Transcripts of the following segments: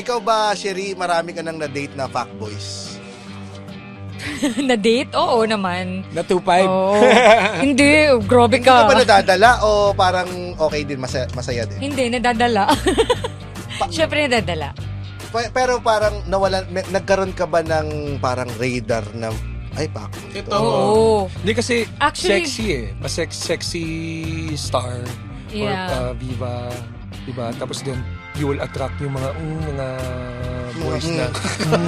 ikaw ba, Sherry, marami ka nang na-date na fuckboys? Na-date? Oo naman. Na 2-5. Oo. Hindi, grabe Hindi ka ba ka. nadadala o parang okay din, masaya, masaya din? Hindi, nadadala. Siyempre nadadala. Pa- Pero parang nawalan, may- nagkaroon ka ba ng parang radar na, ay, fuckboy. Ito. Oo. Hindi kasi Actually- sexy eh. Mas sex, sexy star. Yeah. Or uh, viva. Diba? Tapos din, you will attract yung mga, mm, mga boys na.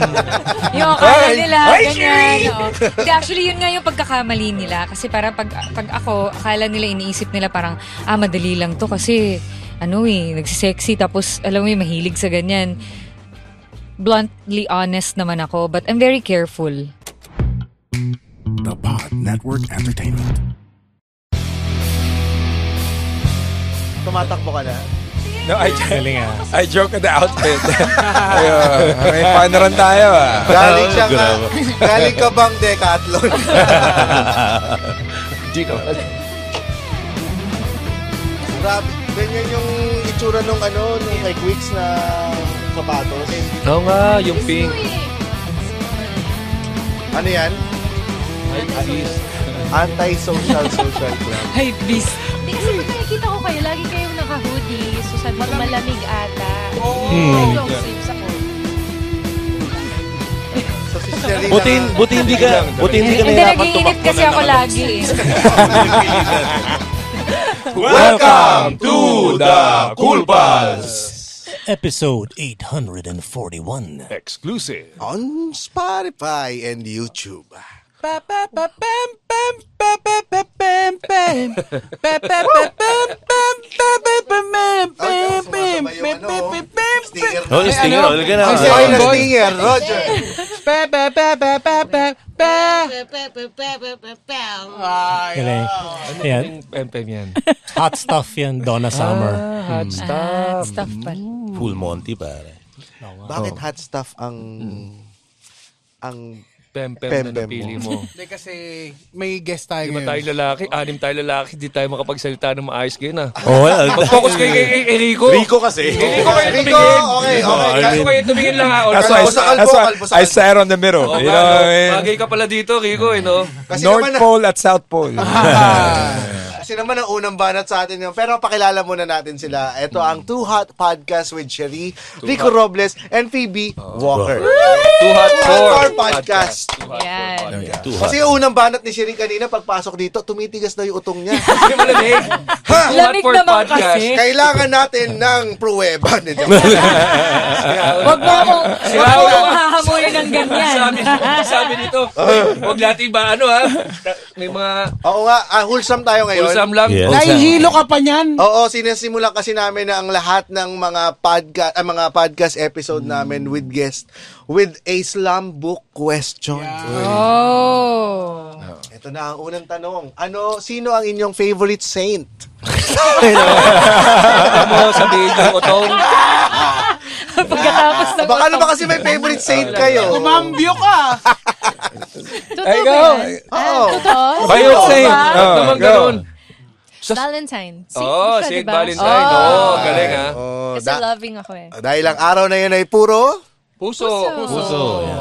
Yung akala Ay! nila, Ay, ganyan. oo. Hindi, actually, yun nga yung pagkakamali nila. Kasi para pag, pag ako, akala nila, iniisip nila parang, ah, madali lang to kasi, ano eh, nagsisexy. Tapos, alam mo yung mahilig sa ganyan. Bluntly honest naman ako, but I'm very careful. The Pod Network Entertainment. Tumatakbo ka na? No, I, I joke at the outfit. Ayun, may panaran tayo ah. Galing siya ka, galing ka bang decathlon? Di ko. Grabe, ganyan yung itsura nung ano, nung kay Quicks na sapatos. Oo nga, yung pink. Ano yan? Anti-social social club. Hype beast. Hindi kasi pag nakikita ko kayo, lagi kayong naka-hoodie. Malamig ata. Hmm. Ako. Si Sherry Buti, buti hindi ka, buti hindi ka nahirapan nag-iinit tumakbo kasi na ako naman. lagi. eh. Welcome to the Cool Pals! Episode 841. Exclusive. on Spotify and YouTube. Stinger Oh, yung stinger. Oh, lagyan na. Ang Ay, sound na boy. stinger, Roger. Galing. Ayan. Yung pempem yan. Hot stuff yan, Donna Summer. Ah, hot Ah, stuff. stuff pala. Full Monty, pare. Bakit hot stuff ang ang Pempem Pempem na napili mo. Hindi kasi may guest tayo Di ba tayo lalaki? Anim tayo lalaki. Di tayo makapagsalita ng maayos ngayon ah. Oh, well, Mag-focus kayo kay, kay, kay Rico. Rico kasi. Rico kayo Rico, tumingin. okay, okay. Rico kayo tumingin lang ha. That's why, that's why vocal, busakal. I sat on the middle. Oh, you know what I mean? Bagay ka pala dito, Rico, eh, no? kasi North naman, Pole at South Pole. kasi naman ang unang banat sa atin yun. Pero pakilala muna natin sila. Ito ang Too Hot Podcast with Sherry, Rico Robles, and Phoebe Walker. Too hot Hot for Podcast. Too hot podcast. Hot. Kasi yung unang banat ni Sherry kanina, pagpasok dito, tumitigas na yung utong niya. Kasi malamig. Too hot Lamig for naman podcast. kasi. Kailangan natin ng pruweba. Hindi, Wag mo akong, wag mo akong hahamunin ng ganyan. Sabi, sabi dito, huwag natin ba ano ha? May mga Oo nga, ah, wholesome tayo ngayon. Ulsam lang. Yes. Nahihilo ka pa niyan. Oo, sinasimulan kasi namin na ang lahat ng mga podcast ah, mga podcast episode namin with guest with a slam book question. Oh. Ito na ang unang tanong. Ano, sino ang inyong favorite saint? Mo, sabihin yung utong. Pagkatapos ng Baka naman kasi may favorite saint kayo. Kumambyo ka. Totoo Ay, ba? Oo. Totoo? Favorite saint. ba? Oh, Naman go. Ganun. Valentine. Saint Oh, siya, Saint diba? Valentine. Oh. Oo, galing ha. Oh, Kasi da- loving ako eh. dahil ang araw na yun ay puro Puso. Puso. yan.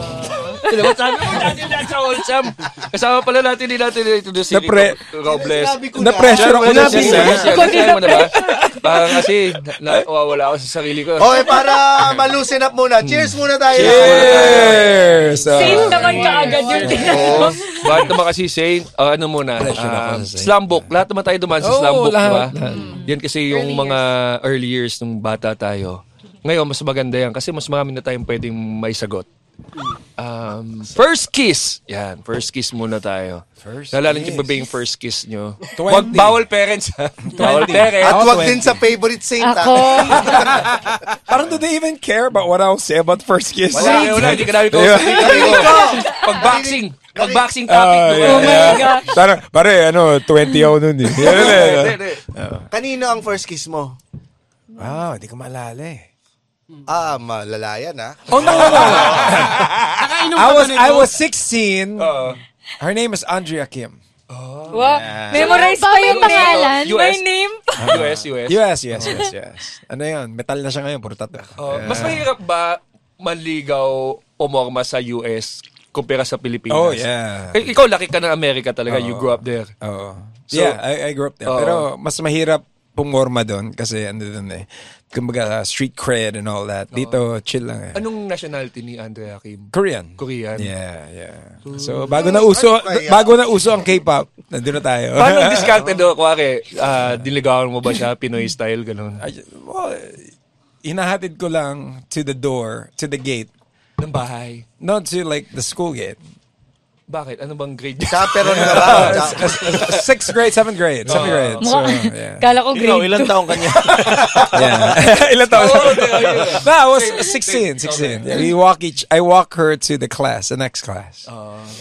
Diba sabi mo natin lahat sa Olsam. Kasama pala natin din natin ito si Napre- Rico ko na. Na-pressure ako na. Mo na ba? Parang kasi na, nawawala ako sa sarili ko. Okay, para malusin up muna. Cheers muna tayo. Cheers! Uh, Saint naman kaagad yun. Oo. Bakit naman kasi Saint, ah, ano muna, ako ah, sa Saint. slam book. Lahat naman tayo dumaan sa slam book, lahat, di ba? lahat. Yan kasi yung mga early years nung bata tayo. Ngayon, mas maganda yan kasi mas marami na tayong pwedeng may sagot. Um, first kiss. Yan, first kiss muna tayo. First Nalala niyo kiss. ba yung first kiss nyo? 20. Wag bawal parents ha. bawal parents. At Ako, wag 20. din sa favorite saint. Ako, ah. Parang do they even care about what I'll say about first kiss? Wala, eh, wala, hindi ka namin ko. Pag-boxing. Pag-boxing topic. Oh, doon. yeah, Oh my yeah. gosh. Parang, pare, ano, 20 ako nun eh. Yan, Hindi, eh. hindi. Kanino ang first kiss mo? Wow, hindi ko maalala eh. Ah, malala yan ah. Oh, no, no, no. Nakainom I ka was, ba nito? I was 16. Oo. Her name is Andrea Kim. Wow, memorize pa yung pangalan? name. My name pa. US, US. Yes, yes, yes, yes. Ano yun? Metal na siya ngayon, puro tattoo. Oh, Yeah. Mas mahirap ba manligaw umorma sa US kumpara sa Pilipinas? Oh, yeah. Eh, ikaw, laki ka ng Amerika talaga. You grew up there. Oo. So- yeah, I, I grew up there. Oo. Pero mas mahirap pumorma doon kasi ano doon eh. Kumbaga, street cred and all that. Dito, chill lang eh. Anong nationality ni Andrea Kim? Korean. Korean. Yeah, yeah. So, bago na uso, bago na uso ang K-pop, nandun na tayo. Paano discarded do? Kuwari, ah, diligawan mo ba siya Pinoy style, ganun? I well, hinahatid ko lang to the door, to the gate. Ng bahay. Not to like the school gate. Bakit? Ano bang grade? Chaperon ka ba? Sixth grade, seventh grade, seventh grade. So, yeah. Kala ko grade 2. taong kanya? yeah. Ilan taon? Oo, di, oh, no, I was 16, 16. Yeah, we walk each, I walk her to the class, the next class.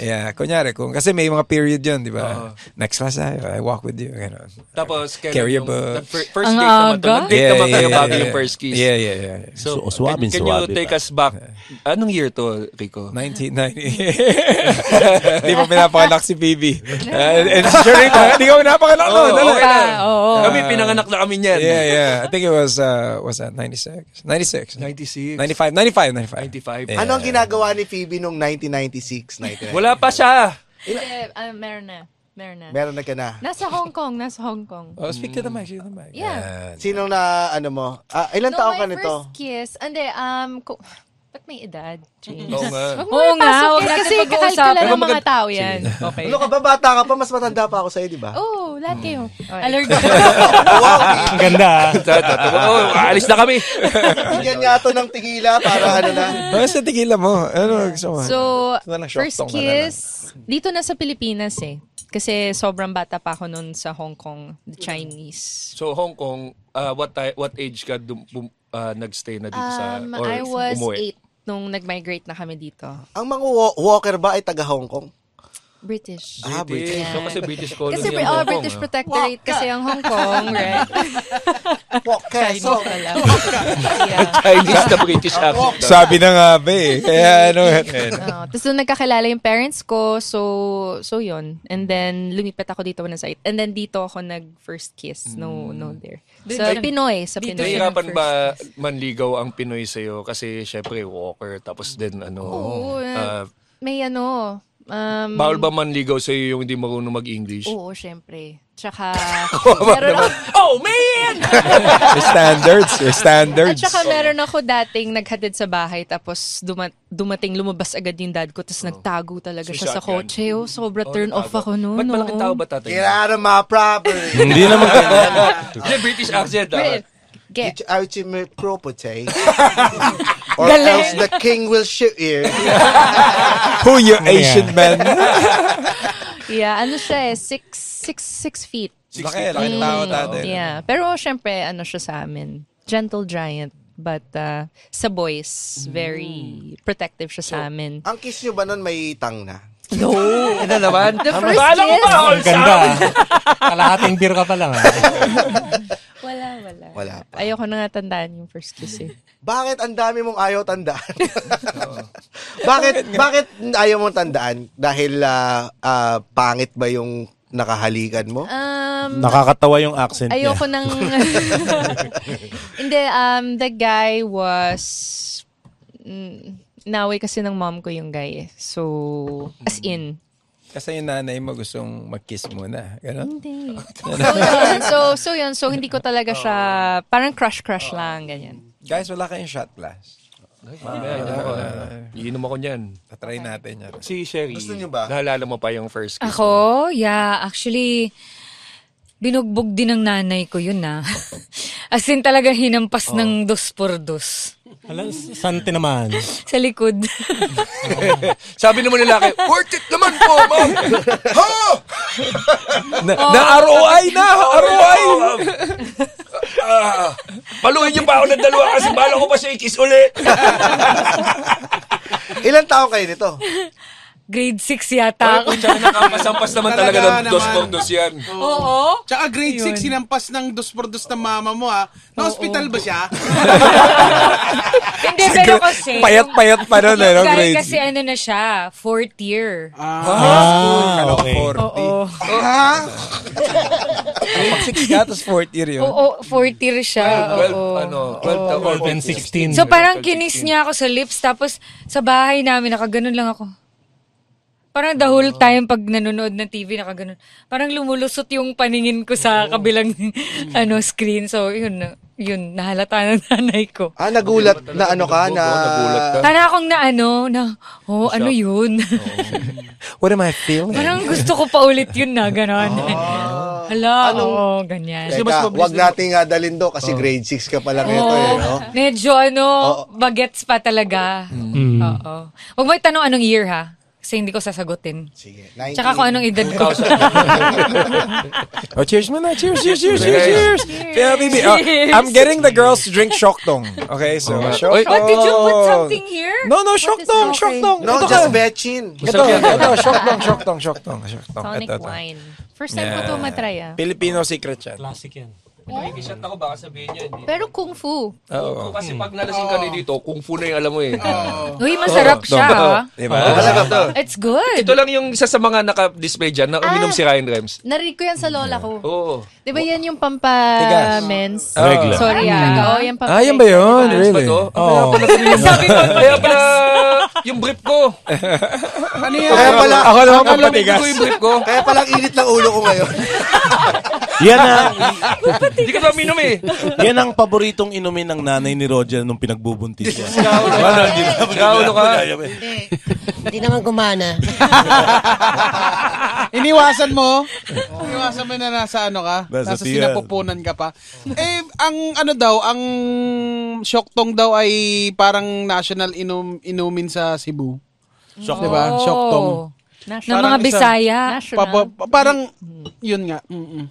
yeah, kunyari, kung, kasi may mga period yun, di ba? Next class tayo, I walk with you. Ganun. Tapos, Carry a yung, book. first Ang date naman to. aga? Nag-date naman kayo bago yung first kiss. Yeah, yeah, yeah. So, suwabing can, can you take us back? Anong year to, Rico? 1990. Di pa pinapanganak si Bibi. Uh, and sure, hindi ka pinapanganak Oo, noon. okay lang. oo. Kami, pinanganak na kami niyan. Yeah, yeah. I think it was, uh, was that 96? 96. 96. 95, 95, 95. 95. Yeah. Ano ang ginagawa ni Phoebe nung 1996? 1996? Wala pa siya. Hindi, ah, meron na. Meron na. Meron na ka na. Nasa Hong Kong, nasa Hong Kong. Oh, speak to the mic, speak to the mic. Yeah. Sinong na, ano mo? Ah, ilan taong ka my nito? first kiss, hindi, um, ba't may edad, James? Oo nga. Huwag mo Oo nga, ipasok huwag yan natin kasi pag-uusapan. kakalkula Pero ng mga magand- tao yan. Okay. Ano ka ba? Bata ka pa? Mas matanda pa ako sa'yo, di ba? Oo, lahat kayo. Okay. Allergic. wow, Ang ganda ah. Oh, aalis na kami. bigyan nga to ng tigila para ano na. Ano sa tequila mo? Ano gusto mo? So, Ito na lang, short first kiss, dito na sa Pilipinas eh. Kasi sobrang bata pa ako noon sa Hong Kong, the Chinese. So, Hong Kong, uh, what ti- what age ka dum- bum- uh, nagstay na dito sa... Um, or I was umuwi? 8 nung nag-migrate na kami dito. Ang mga wa- walker ba ay taga Hong Kong? British. Ah, British. Yeah. So, kasi British colony Kasi ang oh, Hong Kong, British ah. Protectorate kasi ang Hong Kong, right? Walker. Chinese So, yeah. Chinese na British accent. Sabi na nga ba eh. Kaya ano. Oh, Tapos doon nagkakilala yung parents ko. So, so yun. And then, lumipat ako dito na site. And then, dito ako nag-first kiss. No, no there. Sa Pinoy. Sa Pinoy. Nahihirapan First. ba manligaw ang Pinoy sa'yo? Kasi, syempre, walker. Tapos din, ano... Oo. ah, may ano, um, bawal ba manligaw sa'yo yung hindi marunong mag-English? Oo, syempre. Tsaka, meron ako, Oh, man! Your standards, your at standards. saka meron ako dating naghatid sa bahay tapos duma- dumating lumabas agad yung dad ko tapos nagtago talaga So, siya sa shotgun. kotse. Oh, sobra Oh, turn off ako noon. Ba't malaking tao ba tatay? get out of my property. Hindi naman Hindi, British accent. ah. Get out of my property. Or else the king will shoot you. Who you Asian man? Yeah, ano siya eh, six, six, six feet. Laki, laki ng tao tatay. Yeah. Pero syempre, ano siya sa amin, gentle giant. But uh, sa boys, very protective siya sa amin. Ang kiss nyo ba nun may tang na? No! Ano naman? The first kiss? ba? Ang ganda ah. Kalahating beer ka pa lang ah. Wala, wala. Pa. Ayoko na nga tandaan yung first kiss eh. Bakit ang dami mong ayaw tandaan? bakit bakit ayaw mong tandaan? Dahil ah, ah, pangit ba yung nakahalikan mo? Um, Nakakatawa yung accent niya. Ayoko nang... Hindi, um, the guy was... Mm, naway kasi ng mom ko yung guy eh. So, as in. Kasi yung nanay mo gustong mag-kiss muna. Ganon? Hindi. So, yun. So, so, yun. So, hindi ko talaga siya... Parang crush-crush lang, ganyan. Guys, wala kayong shot glass. Ako. Iinom ako niyan. Tatry natin yan. Si Sherry, Gusto niyo ba? naalala mo pa yung first kiss mo? Ako? Yeah, actually, binugbog din ng nanay ko yun na. As in talaga hinampas ng dos por dos. Alam, saan tinamaan? Sa likod. Sabi naman nila kay, worth it naman po, ma'am! ha! Na, na ROI na! ROI! Ah, paluin niyo pa ako ng dalawa kasi bala ko pa siya i-kiss ulit. Ilan taon kayo nito? Grade 6 yata ako. putya, nakapasampas naman talaga Talaga ng dos naman. por dos yan. Oo. Tsaka grade 6, sinampas ng dos por dos ng mama mo ha. Na-hospital ba siya? Hindi, pero kasi... Payat-payat pa nun, eh, no? Guy Grade kasi ano na siya, fourth year. Ah, okay. Oo. Grade 6 ka, tapos fourth year yun. Oo, fourth year siya. 12, Oo. ano, 12 or 12 and 16. So parang kinis niya ako sa lips tapos sa bahay namin nakaganon lang ako. Parang the whole time pag nanonood ng TV nakaganon. Parang lumulusot yung paningin ko sa kabilang ano screen. So yun na- yun nahalata ng nanay ko. Ah, nagulat na ano ka, na... Nagulat ka. Para akong na ano na oh ano yun. What am I feeling? Parang gusto ko pa ulit yun na ganon. Hala, Anong- oo, ganyan. Kasi mas Teka, mabilis wag din- nating dalin do kasi grade 6 ka pa lang ito Oo, eh, no? medyo ano, bagets pa talaga. Oo. Huwag mo itanong anong year ha. Kasi hindi ko sasagutin. Sige, 19. Tsaka kung anong edad ko. Oh, cheers muna. Cheers, cheers, cheers, cheers, cheers. Yeah, baby. Oh, I'm getting the girls to drink shoktong. Okay, so Oh, shoktong. What, did you put something here? No, no, shoktong, shoktong. No, Ito just ka. betchin. Ito, ito, shoktong, shoktong, shoktong, shoktong. Tonic Ito, ito. wine. First time ko Yeah. to matry ah. Filipino secret yan. Classic yan. Nakikishot ako, baka sabihin niya. Hindi. Pero kung fu. Oo. Kasi pag nalasing ka rin dito, kung fu na yung alam mo eh. Uy, masarap siya. ha? Diba? Talaga to. It's good. Ito lang yung isa sa mga naka-display dyan na uminom si Ryan Rems. Narinig ko yan sa lola ko. Oo. Di ba yan yung pampa-mens? Regla. Sorry ah. Oo, yung pampa Ah, yan ba yun? Ba Really? to? Oo. Kaya pala sabi ko. Kaya pala yung brief ko. Ano yan? Kaya pala, Ako naman Alam papatigas. ko yung brief ko. kaya pala ang init ng ulo ko ngayon. Yan ang, Hindi ka ba uminom eh. yan ang paboritong inumin ng nanay ni Roger nung pinagbubuntis siya. Kaulo ka. Hindi. Hindi naman gumana. Iniwasan mo? Iniwasan mo na nasa ano ka? Nasa Nasa, sinapupunan ka pa. Eh, ang ano daw, ang syoktong daw ay parang national inum, inumin sa Cebu. Shock. Diba? Oh. Ng Parang mga isa- Bisaya. Pa, pa, pa- parang, yun nga. Mm-mm.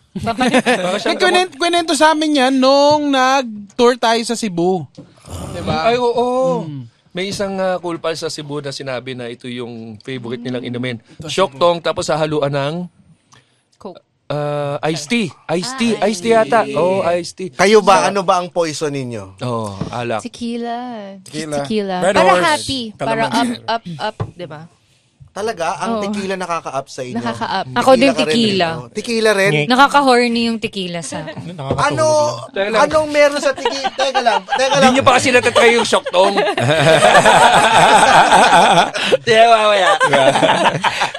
Kwenen- kwenento sa amin yan nung nag-tour tayo sa Cebu. Diba? Ay, oo. May isang uh, cool pal sa Cebu na sinabi na ito yung favorite nilang inumin. Shoktong tapos hahaluan ng. Uh, iced tea. Iced tea. Iced tea yata. Oo, oh, iced tea. Kayo ba, ano ba ang poison ninyo? Oo, oh, alak. Tequila. Tequila. Tequila. Red Para horse. happy. Para up, up, up. Di ba? Talaga, ang tequila nakaka-up sa inyo. Nakaka-up. Ako din ka rin, tequila. no? Tequila rin? Nakaka-horny yung tequila sa akin. Ano, anong meron sa tequila? Teka lang, teka lang. Hindi nyo pa kasi natatry yung shoktong. Tiyan mamaya.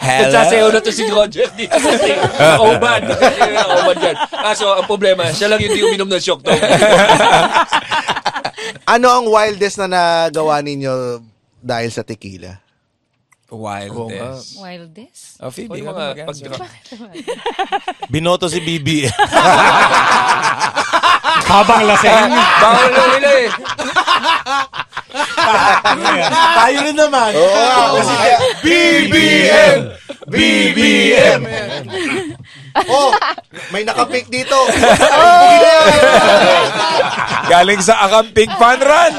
Nagsasayaw na to si Roger dito kasi nakauban. Nakauban dyan. Kaso ang problema, siya lang yung di uminom ng shoktong. Ano ang wildest na nagawa ninyo dahil sa tequila? Wildest. Wildest? Oh, Phoebe, Yung ano mga mag pag Binoto si Bibi. Habang laseng. Bawal na nila eh. Tayo rin naman. Kasi BBM! BBM! oh, may nakapik dito. Galing sa Akampig Fun Run.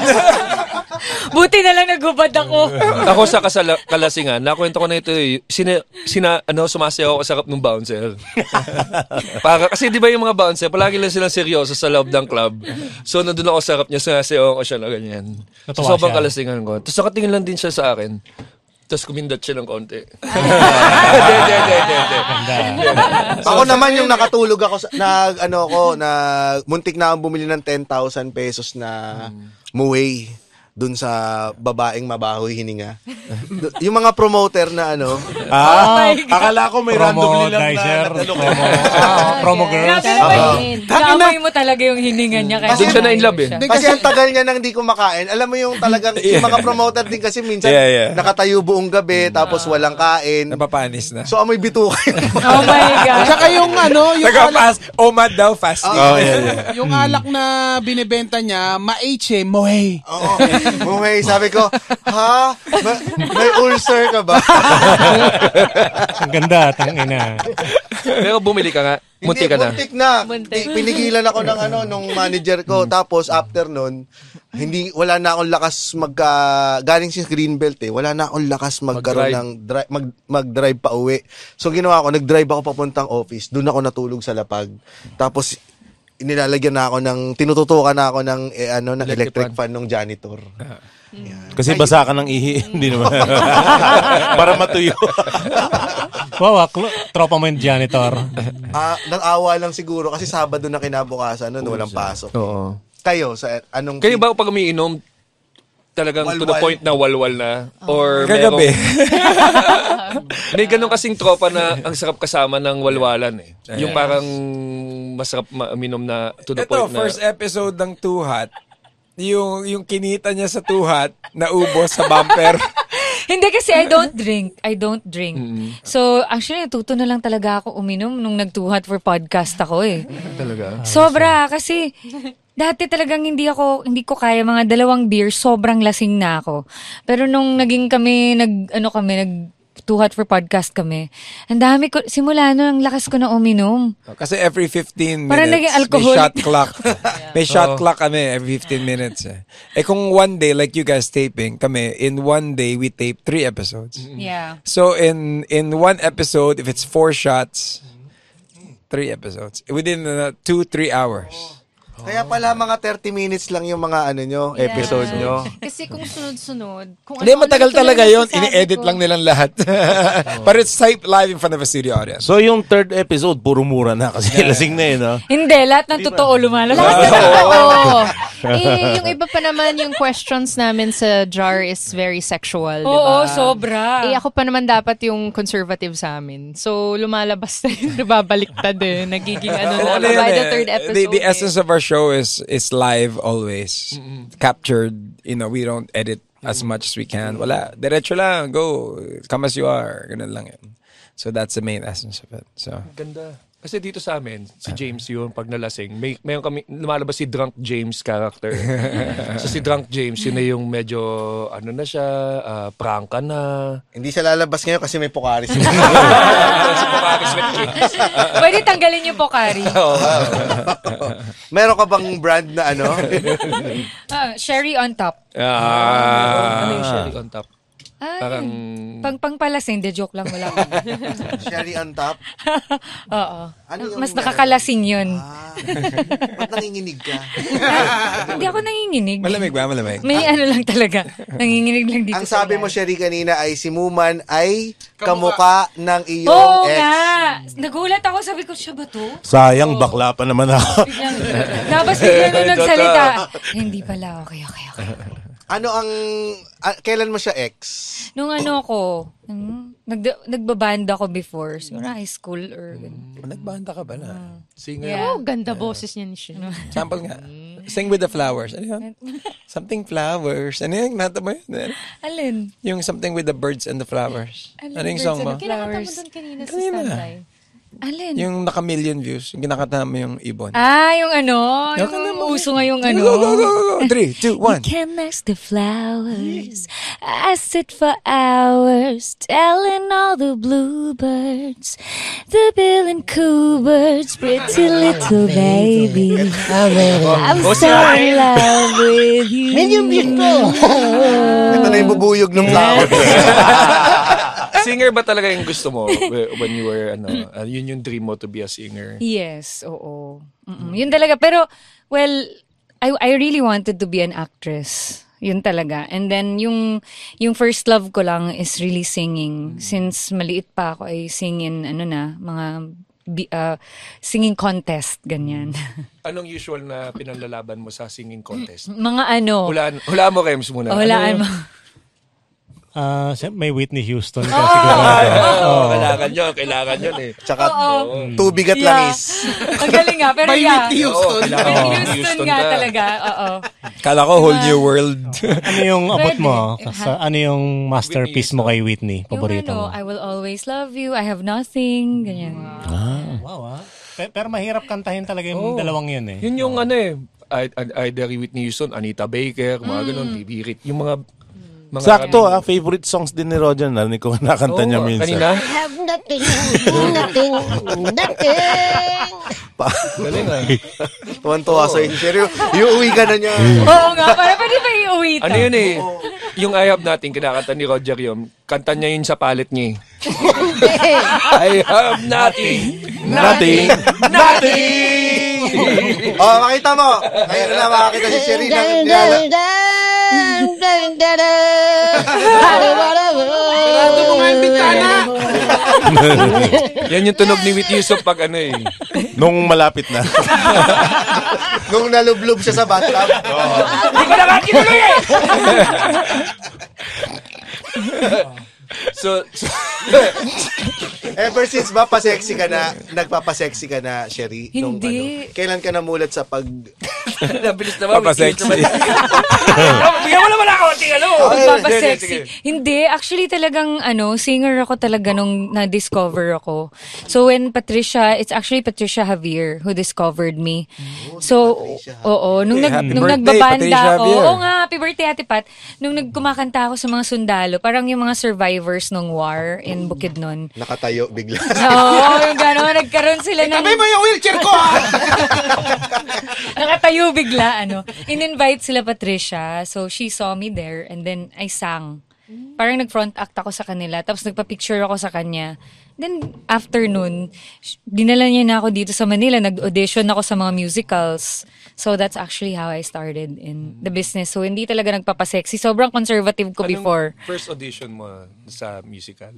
Buti na lang nagubad ako. Ako sa kasala, kalasingan, nakwento ko na ito eh. Sina, sina, ano, sumasayaw ako sa ng bouncer. Para, kasi di ba yung mga bouncer, palagi lang silang seryoso sa loob ng club. So, nandun ako sa harap niya, sumasayaw ko siya na ganyan. So, Natuwa sobrang siya. kalasingan ko. Tapos nakatingin lang din siya sa akin. Tapos kumindat siya ng konti. Hindi, hindi, hindi, hindi, hindi. Ako naman yung nakatulog ako sa, nag ano ko na muntik na akong bumili ng 10,000 pesos na muway dun sa babaeng mabahoy hininga. Yung mga promoter na ano, Ah, akala ko may randomly lang na Promotizer. nadalo ka. Ah, promo girls. Grabe naman. Naamoy mo talaga yung hininga niya. Doon siya na in love eh. kasi ang tagal niya nang di kumakain. Alam mo yung talagang yung mga promoter din kasi minsan Yeah, yeah. nakatayo buong gabi tapos walang kain. Napapanis na. So amoy bituka. Oh my God. Tsaka yung ano, yung Nagpa-fast. Omad daw, fasting. Oh, yung alak na binibenta niya, ma-H eh, mohe. Oo. Muhay, sabi ko, ha? Ma- may ulcer ka ba? Ang ganda, tangina. Pero bumili ka nga. Munti ka na. Muntik na. Muntik. Pinigilan ako ng ano, nung manager ko. Tapos after nun, hindi wala na akong lakas magka galing si Greenbelt eh. Wala na akong lakas magkaroon Mag-drive. ng dri- mag mag-drive pa uwi. So ginawa ko, nag-drive ako papuntang office. Doon ako natulog sa lapag. Tapos inilalagyan na ako ng tinututukan na ako ng eh, ano ng Electric electric fan ng janitor. Kasi basa ka ng ihi. Hindi naman. Para matuyo. Wow, ah, klo- tropa mo yung janitor. Ah, nag-awa lang siguro kasi Sabado na kinabukasan noon walang pasok. Oo. Kayo sa anong Kayo ba pag umiinom, talagang to the Walwal. point na walwal na? Or Kagabi. merong- may ganun kasing tropa na ang sarap kasama ng walwalan eh. Yung parang masarap ma- uminom na to the Ito, point na... first episode ng Too Hot, yung, yung kinita niya sa Too Hot, naubos sa bumper. Hindi kasi I don't drink. I don't drink. So, actually, natuto na lang talaga ako uminom nung nagtuhat for podcast ako eh. Talaga? Sobra kasi dati talagang hindi ako hindi ko kaya mga dalawang beer, sobrang lasing na ako. Pero nung naging kami nag ano kami nag too hot for podcast kami. Ang dami ko simula no ang lakas ko na uminom. Kasi every 15 minutes, Parang naging may shot clock. May shot clock kami every 15 minutes. Eh. eh kung one day, like you guys taping, kami, in one day, we tape three episodes. Yeah. So in in one episode, if it's four shots, three episodes. Within uh, two, three hours. Kaya pala mga 30 minutes lang yung mga ano nyo, episode nyo. Kasi kung sunod-sunod, kung Hindi, ano-ano matagal talaga yon sinasabi Ini-edit ko. lang nilang lahat. But it's typed live in front of a studio audience. So yung third episode, puro mura na kasi lasing na eh, no? Hindi, lahat ng totoo lumalabas. Lahat na Oo. eh, yung iba pa naman, yung questions namin sa jar is very sexual, di Oo, ba? sobra. Eh, ako pa naman dapat yung conservative sa amin. So, lumalabas na yun, nababaliktad eh. Nagiging ano na. Ano yun by the eh, third episode. The, the eh. essence of our show is is live always. Captured. You know, we don't edit as much as we can. Wala. Diretso lang. Go. Come as you are. Ganun lang yun. So that's the main essence of it. So Ganda. Kasi dito sa amin, si James yun, pag nalasing, may, mayroon kami, lumalabas si Drunk James character. so si Drunk James, yun na yung medyo, ano na siya, ah, prangka na. Hindi siya lalabas ngayon kasi may Pocari siya. si with. Pwede tanggalin yung Pocari. Meron ka bang brand na ano? Ah, sherry on top. Ah, ano yung sherry on top? Ah, Parang, Pang pangpalasing, de joke lang wala. Sherry on top? Oo. Ano yung Mas nakakalasing yun. Ah, ba't nanginginig ka? Hindi ako nanginginig. malamig ba? Malamig. May ano lang talaga. Nanginginig lang dito Ang sa sabi mo, ilalim. Sherry, kanina ay si Muman ay kamuka ng iyong Oo ex. nga. Nagulat ako. Sabi ko, siya ba to? Sayang, bakla pa naman ako. Biglang, tapos biglang nung nagsalita. Hindi pala. Okay, okay, okay. Ano ang... ah, kailan mo siya ex? Nung ano ko, hmm, nag, nagbabanda ko before. Siguro high school or ganun. Nagbanda ka ba na? singer. Yeah. Oh, ganda boses niya ni Shin. Sample nga. Sing with the flowers. Ano yun? Something flowers. Ano yun? Nata mo yun? Alin? Yung something with the birds and the flowers. Alin, Ano yung song mo? Kinakanta mo doon kanina sa Kanina. standby. Alin? Yung naka-million views. Yung kinakanta mo yung ibon. ah, yung ano. Yung Yung, mo? uso nga yung ano. Go, go, go, go. Three, two, one. Can next the flowers. I sit for hours telling all the bluebirds, the bill and coo birds, pretty little baby. I'm so in love with you. Yung views. Ito na yung bubuyog ng flower. singer ba talaga yung gusto mo when you were, ano, ah, yun yung dream mo to be a singer? Yes, oo. Mm-mm. Yun talaga. Pero, well, I, I really wanted to be an actress. Yun talaga. And then, yung, yung first love ko lang is really singing. Since maliit pa ako ay singing, ano na, mga uh, singing contest, ganyan. Anong usual na pinanlalaban mo sa singing contest? mga ano, Hulaan, hulaan mo, Rems, muna. hulaan mo. Ah, si- may Whitney Houston ka Oh! siguro. Oo, kailangan yun, kailangan yun eh. Tsaka tubig at Yeah. langis. Ang galing nga, pero May yeah. Whitney Houston. Oo, Whitney Houston nga ka. talaga, oo. Kala ko whole new world. ano yung abot Pwede. mo? Sa, ano yung masterpiece mo kay Whitney? Yung Paborito ano, mo? I will always love you, I have nothing, ganyan. Wow, ah. Pe- Pero mahirap kantahin talaga yung dalawang yun eh. Yun yung ano eh, I- I- either Whitney Houston, Anita Baker, mga ganun, bibirit. Yung mga... mga Sakto ah, favorite songs din ni Roger. Narinig ko nakanta niya Oo, minsan. Kanina? Have nothing, nothing, nothing. pa. Galing ah. Tuwan-tuwa sa'yo. Sherry, iuwi ka na niya. Oo nga, para pwede pa iuwi ito. Ano yun eh? Yung I have nothing, kinakanta ni Roger yun. Kanta niya yun sa palit niya eh. I have nothing. Nothing. Nothing! oh, makita mo. Ngayon na makakita si Sherry ng nilala. Sarado mo nga yung bintana. Yan yung tunog ni Whitney Yusuf pag ano eh. Nung malapit na. Nung nalublob siya sa bathtub. Hindi ko na nga kinuloy eh! so, so Ever since ba, pa-sexy ka na, nagpapasexy ka na, Sherry? Nung Hindi. ano, kailan ka namulat sa pag... nabilis naman. Papasexy. Bigyan mo naman ako, tingnan ano. Magpapasexy. Hindi, actually talagang ano, singer ako talaga nung na-discover ako. So when Patricia, it's actually Patricia Javier who discovered me. so, oo, nung, nag, nung nagbabanda ako, oo nga, happy birthday Ate Pat, nung nagkumakanta ako sa mga sundalo, parang yung mga survivors nung war in Bukidnon. Nakatayo bigla. Oo, yung gano'n, nagkaroon sila ng... Tabi mo yung wheelchair ko ha! Nakatayo bigla, ano. In-invite sila Patricia. So, she saw me there and then I sang. Parang nag-front act ako sa kanila. Tapos nagpa-picture ako sa kanya. Then, after nun, sh- dinala niya na ako dito sa Manila. Nag-audition ako sa mga musicals. So, that's actually how I started in the business. So, hindi talaga nagpapasexy. Sobrang conservative ko before. First audition mo sa musical?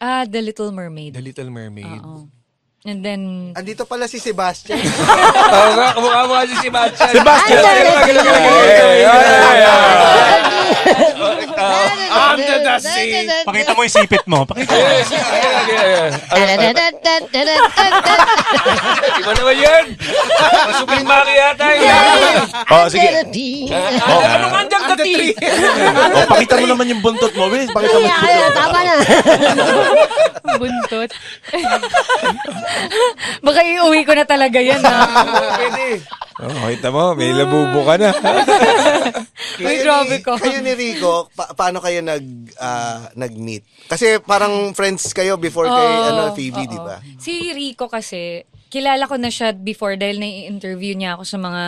Ah, The Little Mermaid. The Little Mermaid. Oo. And then, Andito pala si Sebastian. Oo nga, kasi si Sebastian. Sebastian! Under the sea. Pakita mo yung sipit mo. Pakita mo. Iba naman yan. Masubing maki yata yun. Oh, sige. Oh, ano nga ang dagdati? Oh, pakita mo naman yung buntot mo. Bilis, pakita mo buntot mo. Tama na. buntot. Baka iuwi ko na talaga yan, ha? Pwede. Oh, kita mo, may labubo ka na. Uy, grabe ko. Kayo ni Rico, pa- paano kayo nag ah, nag-meet? Kasi parang friends kayo before kay Oo, ano Phoebe, oo. di ba? Si Rico kasi, kilala ko na siya before dahil nai-interview niya ako sa mga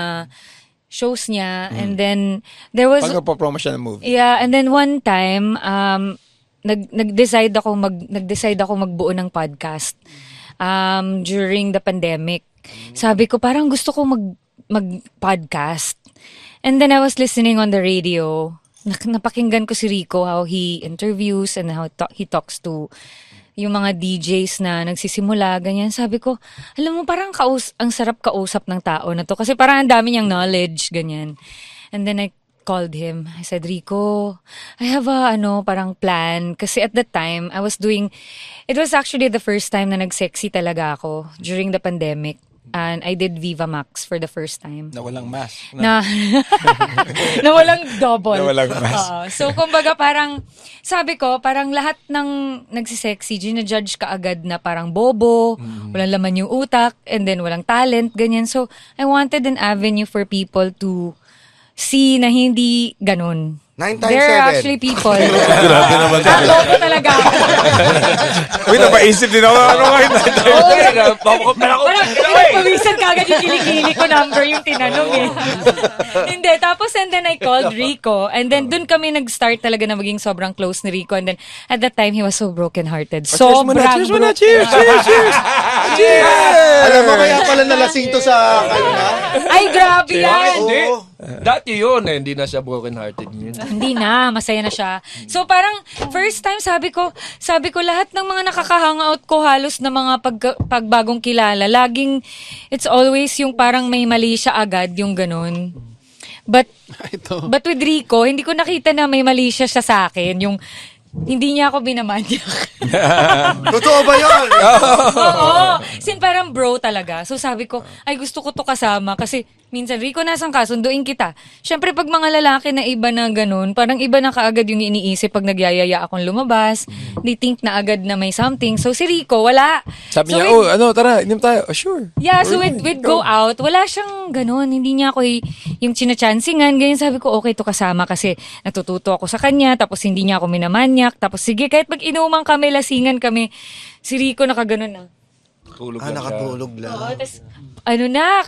shows niya. And then, there was... Pag nagpo-promo siya ng movie. Yeah, and then one time, um, nag, nag-decide ako mag, nag-decide ako magbuo ng podcast um, during the pandemic. Sabi ko, parang gusto ko mag, mag-podcast. And then I was listening on the radio. Napakinggan ko si Rico, how he interviews and how he talks to yung mga DJs na nagsisimula, ganyan. Sabi ko, alam mo, parang kaus ang sarap kausap ng tao na to. Kasi parang ang dami niyang knowledge, ganyan. And then I called him. I said, Rico, I have a, ano, parang plan. Kasi at that time, I was doing, it was actually the first time na nag-sexy talaga ako during the pandemic. And I did Viva Max for the first time. Na walang mask. Na, na walang double. Na walang mask. Oo. so, kumbaga parang, sabi ko, parang lahat ng nagsisexy, ginajudge ka agad na parang bobo, walang laman yung utak, and then walang talent, ganyan. So, I wanted an avenue for people to see na hindi ganun. Nine times There are seven. actually people. Grabe naman Ah, bobo talaga ako. Uy, napaisip din ako. Ano nga yun? Parang pinagpawisan ka agad yung kilikili ko number yung tinanong eh. Hindi. Tapos and then I called Rico and then dun kami nag-start talaga na maging sobrang close ni Rico and then at that time he was so broken-hearted. cheers mo na, Sobrang cheers mo na, broken- cheers, cheers, cheers. Alam mo kaya pala nalasing to sa kanya? Ay, grabe yan! Hindi. Dati yun eh, hindi na siya broken-hearted yun. Hindi na, masaya na siya. So parang first time sabi ko, sabi ko lahat ng mga nakaka-hangout ko halos na mga pag, pagbagong kilala, laging it's always yung parang may mali siya agad, yung ganun. But Ito. but with Rico, hindi ko nakita na may mali siya siya sa akin, yung hindi niya ako binamanyak. Totoo ba yun? Oo. Sin parang bro talaga. So sabi ko, ay gusto ko to kasama kasi minsan, Rico, nasan ka? Sunduin kita. Siyempre, pag mga lalaki na iba na ganun, parang iba na kaagad yung iniisip pag nagyayaya akong lumabas. They think na agad na may something. So si Rico, wala. Sabi So, niya, with- oh, ano, tara, inom tayo. Oh, sure. Yeah, so with, with go out, wala siyang ganun. Hindi niya ako y- yung chinachansingan. Ganyan sabi ko, okay to kasama kasi natututo ako sa kanya. Tapos hindi niya ako minamanyak. Tapos sige, kahit pag inuman kami, lasingan kami, si Rico nakaganon na. Tulog Ah, lang siya. nakatulog lang. Oo, tas, ano na,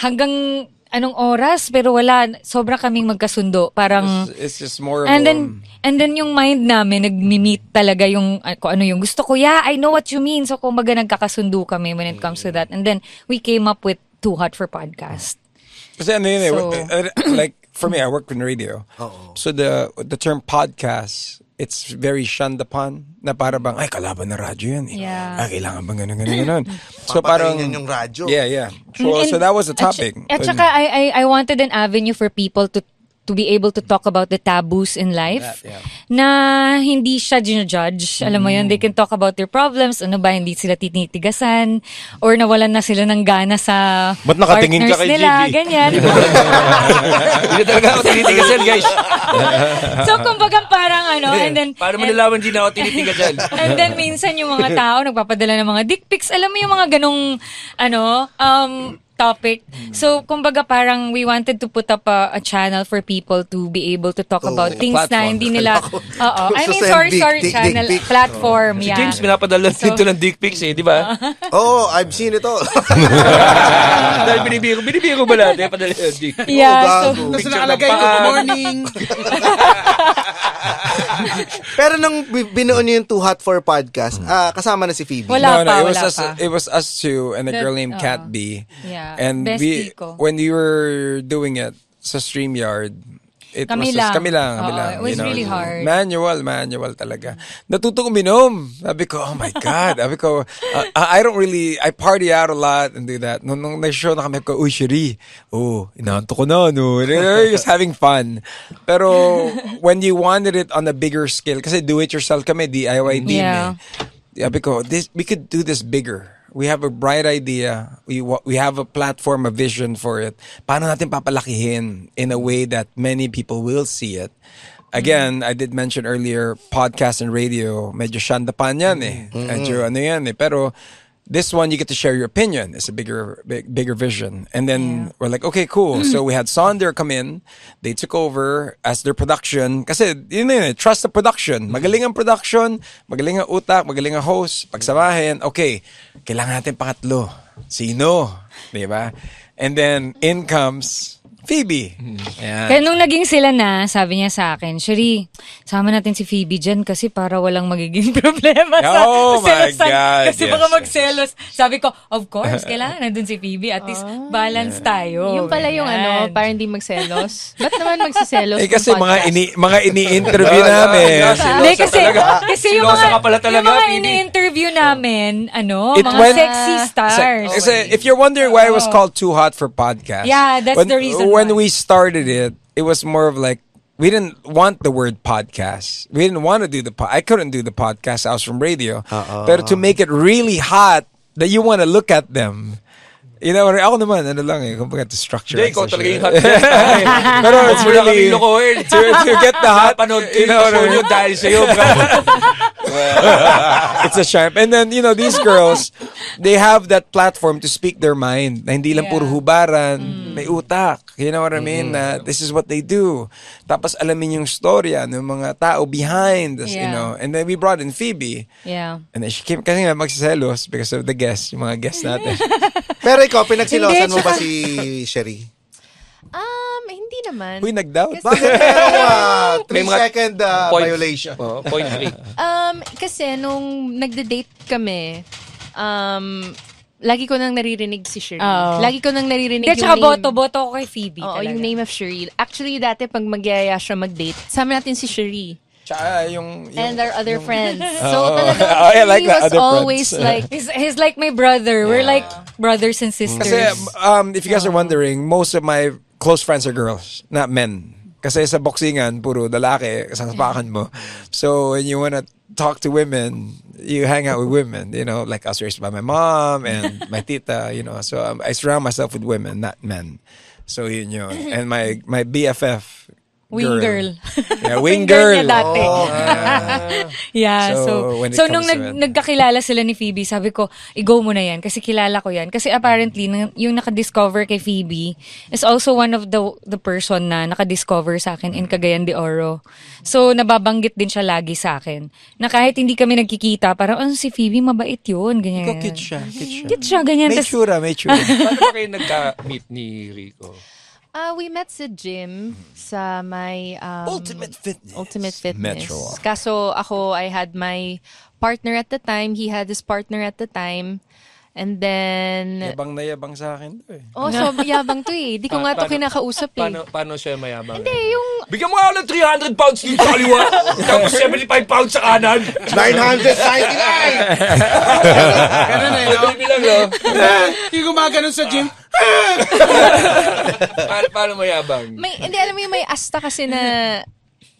hanggang anong oras, pero wala, sobrang kaming magkasundo. Parang, It's just more of and a- then, and then yung mind namin, nag-meet talaga yung, uh, kung ano yung gusto ko. Yeah, I know what you mean. So, kumbaga nagkakasundo kami when it comes to that. And then, we came up with Too Hot for Podcast. Kasi ano yun eh, So- uh, like for me, I work in radio. So the the term podcast, it's very shunned upon na para bang, ay, kalaban na radyo yan eh. Yeah. Ay, kailangan bang ganun, ganun, ganun. so parang, yan yung radyo. Yeah, yeah. So, And- so that was the topic. At, saka, I, I, I wanted an avenue for people to to be able to talk about the taboos in life That, yeah. na hindi siya judge Alam mo yun, they can talk about their problems. Ano ba, hindi sila tinitigasan or nawalan na sila ng gana sa Ba't nakatingin ka partners kay nila. Gigi? Ganyan. Hindi talaga ako tinitigasan, guys. so, kumbaga parang ano, and then... Paano mo and- nalaman di na ako tinitigasan? And then minsan yung mga tao nagpapadala ng mga dick pics. Alam mo yung mga ganong ano um topic. So kumbaga parang we wanted to put up a, a channel for people to be able to talk about like a things na platform. hindi nila Oo. I mean sorry dick- sorry dick- dick channel pic. platform Si yeah. James, pinapadala dito ng dick pics eh, di ba? Oo, I've seen ito. Dahil binibiro, binibiro ba natin? Padala yung dick pics. Yeah, Oo, so. Tapos nakalagay, ng good morning. Pero nung bi- binuo niyo yung Too Hot for Podcast, ah, kasama na si Phoebe. Wala no, no, pa, it was wala us, pa. it was us two and a girl named uh, Cat B. yeah, And we, when we were doing it sa StreamYard, it Kami was just, kami lang, kami lang. it was really hard. Manual, manual talaga. Natuto ko minom. Sabi ko, oh my God. Sabi ko, uh, I don't really, I party out a lot and do that. Nung, nung nag-show na kami ko, uy, Shiri, oh, inaanto ko na, no. Just having fun. Pero, when you wanted it on a bigger scale, kasi do-it-yourself kami, DIY team Yeah. eh. Sabi ko, this, we could do this bigger. We have a bright idea. We we have a platform, a vision for it. Paano natin papalakihin in a way that many people will see it? Again, I did mention earlier, podcast and radio, medyo shandapan yan eh. Medyo ano yan eh. Pero this one, you get to share your opinion. It's a bigger, big, bigger vision. And then we're like, okay, cool. So we had Sonder come in. They took over as their production. Kasi, yun na yun, eh, trust the production. Magaling ang production, magaling ang utak, magaling ang host. Pagsamahin, okay, kailangan natin pangatlo. Sino? Di ba? And then, in comes Phoebe. Yan. Kaya nung naging sila na, sabi niya sa akin, Shari, sama natin si Phoebe dyan kasi para walang magiging problema sa Oh my selosan. God, Kasi yes, baka yes, magselos. Sabi ko, of course, kailangan nandun si Phoebe. At least, balance tayo. Yung pala yung Ganyan. ano, para hindi magselos. Ba't naman magsiselos Eh kasi ng mga ini mga ini-interview namin. Hindi, kasi, kasi yung Silosa mga, ka pala talaga, yung mga Phoebe. ini-interview namin, ano, It mga went- sexy stars. Kasi if you're wondering why it was called Too Hot for Podcast. Yeah, that's when, the reason When we started it, it was more of like we didn't want the word podcast. We didn't want to do the po- I couldn't do the podcast. I was from radio. But to make it really hot that you want to look at them. You know, ako naman, ano lang eh, kumbaga to structure. Hindi, ikaw it. talaga yung hot. Pero it's really, lokohin. to, to get the hot, Napanood ko you yung know, show nyo dahil sa'yo. it's a charm. And then, you know, these girls, they have that platform to speak their mind. Na hindi lang puro hubaran, may utak. You know what I mean? Na this is what they do. Tapos alamin yung storya ng mga tao behind you Yeah. know. And then we brought in Phoebe. Yeah. And then she came, kasi nga magsiselos because of the guests, yung mga guests natin. Pero ikaw, pinagsilosan mo ba si Sherry? Um, hindi naman. Uy, nag-doubt. Bakit merong uh, May 3 mga second uh, point- violation? Oh, point three. Um, kasi nung nagde-date kami, um, lagi ko nang naririnig si Shirley. Oo. Lagi ko nang naririnig Hindi, yung tsaka name. boto, boto ko kay Phoebe Oo, talaga. yung name of Shirley. Actually, dati pag magyaya siya mag-date, sama natin si Shirley. Tsaka yung, yung And our other friends. So, Oo. talagang Oh, I like he that, was other always friends. like, He's, he's like my brother. We're like brothers and sisters. Kasi, um, if you guys are wondering, most of my close friends are girls, not men. Kasi sa boxingan, puro lalaki, sasapakan mo. So, when you wanna talk to women, you hang out with women, you know, like I was raised by my mom and my tita, you know. So, um, I surround myself with women, not men. So, yun yun. And my, my BFF Wing girl. Yeah, wing niya girl. dati. Oh. yeah, So, so, so, comes nung nag, it. nagkakilala sila ni Phoebe, sabi ko, i-go mo na yan kasi kilala ko yan. Kasi apparently, yung nakadiscover kay Phoebe is also one of the the person na nakadiscover sa akin in Cagayan de Oro. So, nababanggit din siya lagi sa akin. Na kahit hindi kami nagkikita, parang, ano si Phoebe, mabait yun. Ganyan. Ikaw cute siya. Cute siya. Cute siya, ganyan. May tsura, may tsura. Paano ba kayo nagka-meet ni Rico? Ah, we met sa gym sa my um, Ultimate Fitness. Ultimate Fitness. Metro. Kaso ako, I had my partner at the time. He had his partner at the time. And then... Yabang na yabang sa akin to eh. Oh, so yabang to eh. Di ko nga to Paano- kinakausap eh. Paano, paano siya mayabang? Hindi, yung... Bigyan mo ako ng 300 pounds dito sa kaliwa, tapos 75 pounds sa kanan. 999! Ganun eh, no? Baby lang, no? Yung gumaganon sa gym. paano, paano mayabang? May, hindi, alam mo yung may asta kasi na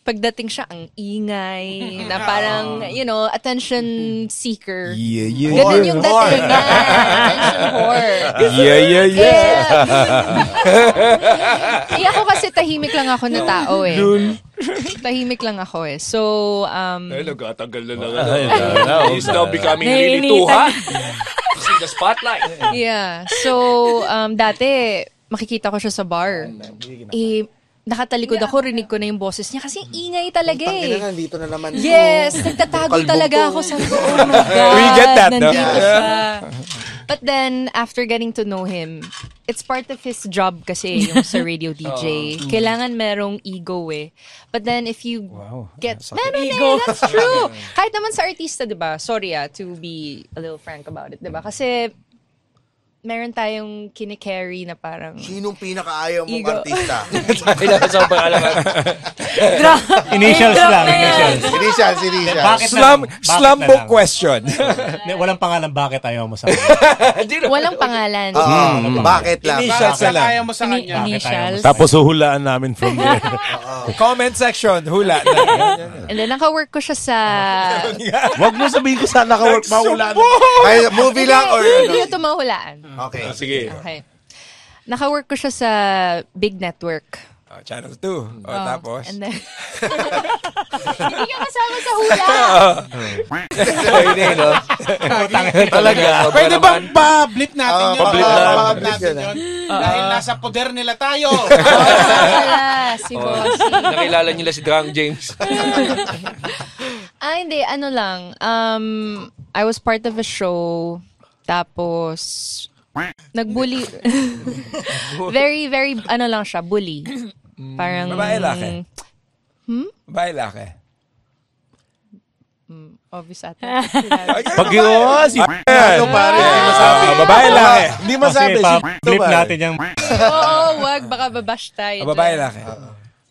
pagdating siya, ang ingay, na parang, you know, attention seeker. Yeah, yeah, Ganun yeah. yung dating na. Attention whore. Yeah, yeah, yeah. Eh, ako kasi tahimik lang ako na tao eh. tahimik lang ako eh. So, um, Ay, nagkatagal na lang. He's now becoming really too hot. See the spotlight. yeah. So, um, dati, makikita ko siya sa bar. Eh, nakatalikod ako, rinig ko na yung boses niya kasi ingay talaga Tangina eh. na, nandito na naman. Yes, nagtatago talaga ako sa oh my God. We get that, no? But then, after getting to know him, it's part of his job kasi yung sa radio DJ. Kailangan merong ego eh. But then, if you get... Meron eh, that's true. Kahit naman sa artista, di ba? Sorry ah, to be a little frank about it, di ba? Kasi, meron tayong kinikerry na parang... Sinong pinakaayaw mong Ego. artista? Kailangan sa pangalaman. Initials lang, initials. Initial, si Risha. Bakit na Slum, lang? Bakit slum na book lang? question. Walang pangalan bakit ayaw mo sa akin. Walang pangalan. Oo, bakit lang? Bakit Initials na lang. kaya mo sa Ini- kanya? initials. Tapos huhulaan namin from there. Comment section, hula. And then, naka-work ko siya sa... Wag mo sabihin ko saan naka-work mahulaan. Ay, movie lang or Hindi, ano? ito mahulaan. Okay. Sige. Okay. Naka-work ko siya sa big network. Oh, channel 2. Oh, tapos. And then... Hindi ka kasama sa hula. Hindi, no? Talaga. Pwede bang pa-blip natin Ah, yun? pa-blip natin. pa-blip natin Yun. Dahil nasa poder nila tayo. Si Oh, Bossy. nakilala nila si Drang James. Ah, hindi. Ano lang. Um, I was part of a show. Tapos, nagbully. very, very, ano lang siya, bully. Parang... Babae, laki? Babae, laki. Obvious ata. Pag oh, si Ano pare, hindi masabi. Ah, babae, laki. Hindi masabi. Kasi Si pa-blip natin yung... Oo, wag. Baka babash tayo. Ah, babae, laki.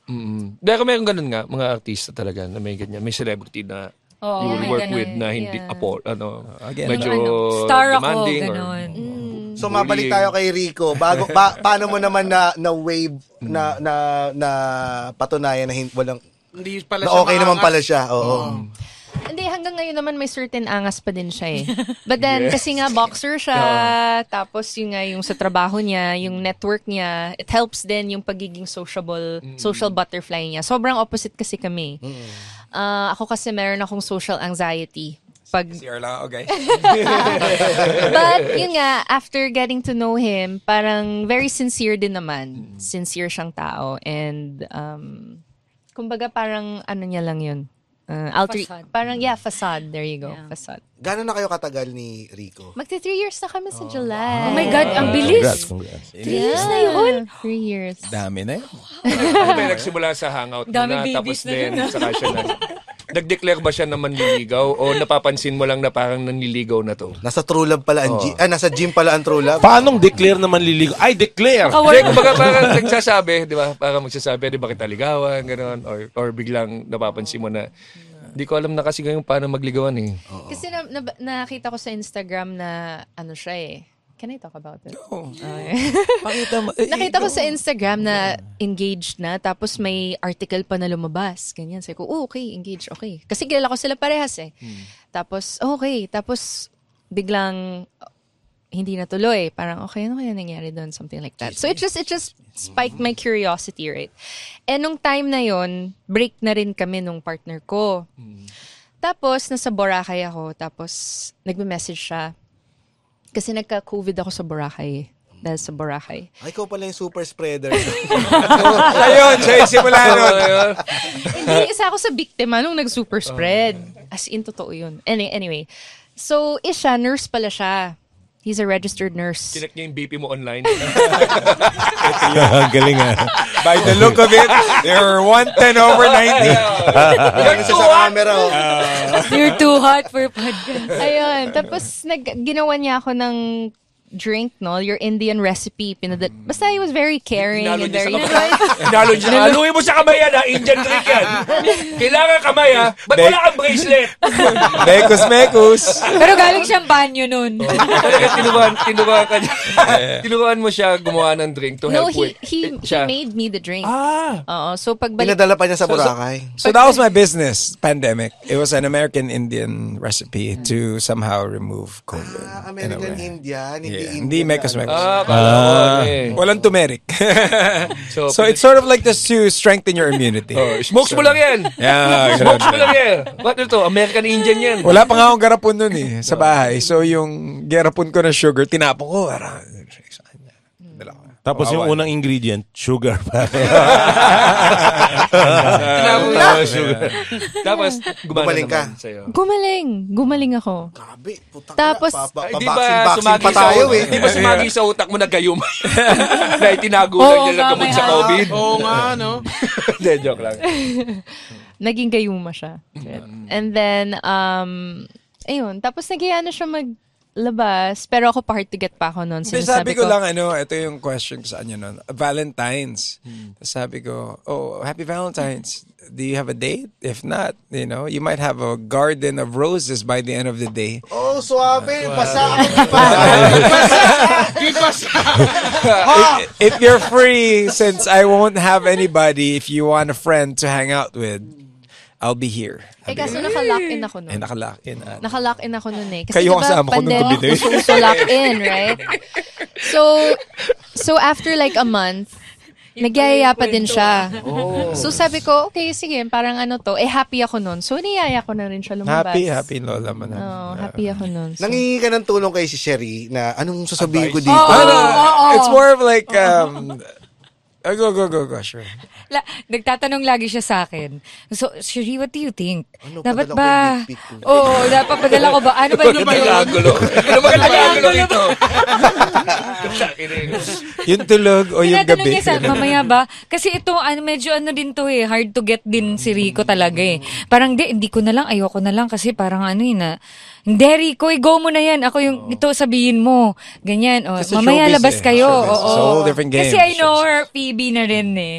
Mm. Pero meron ganun nga, mga artista talaga na may ganyan. May celebrity na you will work ganun. with na hindi Yeah. apo, ano, Again, medyo Ano, star ako, demanding. or- ganun. So mabalik tayo kay Rico. Bago pa, paano mo naman na na wave na na na patunayan na hin- walang Hindi pala na siya okay naman pala siya. Oo. Hindi, hanggang ngayon naman may certain angas pa din siya eh. But then, kasi nga boxer siya, tapos yung nga yung sa trabaho niya, yung network niya, it helps din yung pagiging sociable, social butterfly niya. Sobrang opposite kasi kami. Ah, ako kasi meron akong social anxiety. Pag, CR lang ako, guys. but yun nga, after getting to know him, parang very sincere din naman. Sincere siyang tao. And, um, kumbaga parang ano niya lang yun. Uh, alter, Facade. parang, yeah, facade. There you go. Yeah. Facade. Gano'n na kayo katagal ni Rico? Magti three years na kami sa July. Oh my God, ang bilis. Congrats, congrats. Three years na yun? Three years. Dami na yun. Ano ba yung nagsimula sa hangout Dami babies tapos na din, saka siya na, nag-declare ba siya na manliligaw o napapansin mo lang na parang nanliligaw na to? Nasa true love pala ang G- ah, nasa gym pala ang true love. Paanong declare naman liligo? Ay, declare! Hindi, kumbaga parang nagsasabi, di ba? Parang magsasabi, di ba kita ligawan, gano'n, or, or biglang napapansin mo na, di ko alam na kasi ngayon paano magligawan eh. Kasi na, na- nakita ko sa Instagram na ano siya eh. Can I talk about it? Okay. Pakita mo. eh, Nakita ko sa Instagram na engaged na, tapos may article pa na lumabas. Ganyan. Sabi ko, oh, okay, engaged, okay. Kasi kilala ko sila parehas eh. Tapos, okay. Tapos, biglang, hindi natuloy. Parang, okay, ano kaya nangyari doon? Something like that. So it just, it just spiked my curiosity, right? And nung time na yon break na rin kami nung partner ko. Tapos, nasa Boracay ako. Tapos, nagme-message siya. Kasi nagka-COVID ako sa Boracay. Dahil sa Boracay. Ay, ikaw pala yung super spreader. Ayun, siya yung simula nun. Hindi, isa ako sa biktima nung nag-super spread. As in, totoo yun. Any, anyway. So, is siya, nurse pala siya. He's a registered nurse. Chinek niya yung BP mo online. Ang galing ah. By the look of it, you're 110 over 90. Ano siya sa camera, oh. You're too hot for podcast. Ayun. Tapos, nag, ginawa niya ako ng drink, no? Your Indian recipe. Pinadal- Basta he was very caring Inalo and niya very... sa kamay. Inalo niya. Haluin mo sa kamay yan, ha? Indian drink yan. Kailangan kamay, ha? Ba't wala kang bracelet? Mekos, mekos. Pero galing siyang banyo nun. Talaga tinuruan, tinuruan ka niya. tinuruan mo siya gumawa ng drink to No, help he, with. he, eh, he siya. made me the drink. Ah! Oo. So, pagbalik... Pinadala pa niya sa Boracay. So that was my business, pandemic. It was an American Indian recipe to somehow remove COVID. Ah, in a American way. Indian, hindi Yeah, Indian. Hindi mekos, mekos. Ah, eh. Walang turmeric. So, so it's sort of like this to strengthen your immunity. Oh, smokes mo lang yan. Yeah, Smokes mo lang yan. What ito? American Indian yan. Wala pa nga akong garapon nun eh, sa bahay. So yung garapon ko na sugar, tinapon ko. Tapos yung unang ingredient, sugar pa. Lang sugar. Tapos, gumana Gumaling ka. naman sa'yo. Gumaling. Gumaling ako. Grabe, putang Tapos- pa, pa, Ay, di pa, ba vaccine, sumagi pa sa tayo utak? eh. Di ba sumagi sa utak mo na gayum? na itinago lang Oo niya gamot sa. COVID? Oo nga, no? Hindi, joke lang. Naging gayuma siya. And then, um, ayun. Tapos nagiya na siya maglabas. Pero ako pa hard to get pa ako noon. Hindi, sabi ko lang, ano, ito yung question ko sa kanya noon. Valentine's. Sabi ko, oh, happy Valentine's. Do you have a date? If not, you know, you might have a garden of roses by the end of the day. Oh, suabe. Basa ako. Di ba sa... if, if you're free, since I won't have anybody, if you want a friend to hang out with, I'll be here. Eh, kaso naka-lock in ako Eh, noon. nakalock in. ah. Naka-lock in ako noon eh. Kasi Kayo diba, kasama ko nung gabi na yun. uso-uso lock in, right? So, so after like a month, nagyayaya pa din siya. Oh. So sabi ko, okay, sige, parang ano to. Eh, happy ako noon. So, niyaya ko na rin siya lumabas. Happy, happy lola mo na. Oo, happy ako noon. So, Nangingi ka ng tulong kay si Sherry na anong sasabihin ko dito? Ano, it's more of like, um, uh, go, go, go, go, sure. La, nagtatanong lagi siya sa akin. So, Shiri, what do you think? Ano, dapat padala ko ba? yung. Oo, dapat padala ko ba? Ano ba dito? Magandang angulo. Ano magandang angulo dito? Sa akin eh. Yung tulog o yung Tinatanong gabi. niya sa mamaya ba? Kasi ito, ano, medyo ano din to eh, hard to get din si Rico talaga eh. Parang di, hindi ko na lang, ayoko na lang kasi parang ano eh na, hindi Rico, go mo na yan. Ako yung, ito sabihin mo. Ganyan, oh, Kasi mamaya showbiz labas eh. kayo. Showbiz. Oo. It's a whole different game. Kasi I know her, Phoebe na rin eh.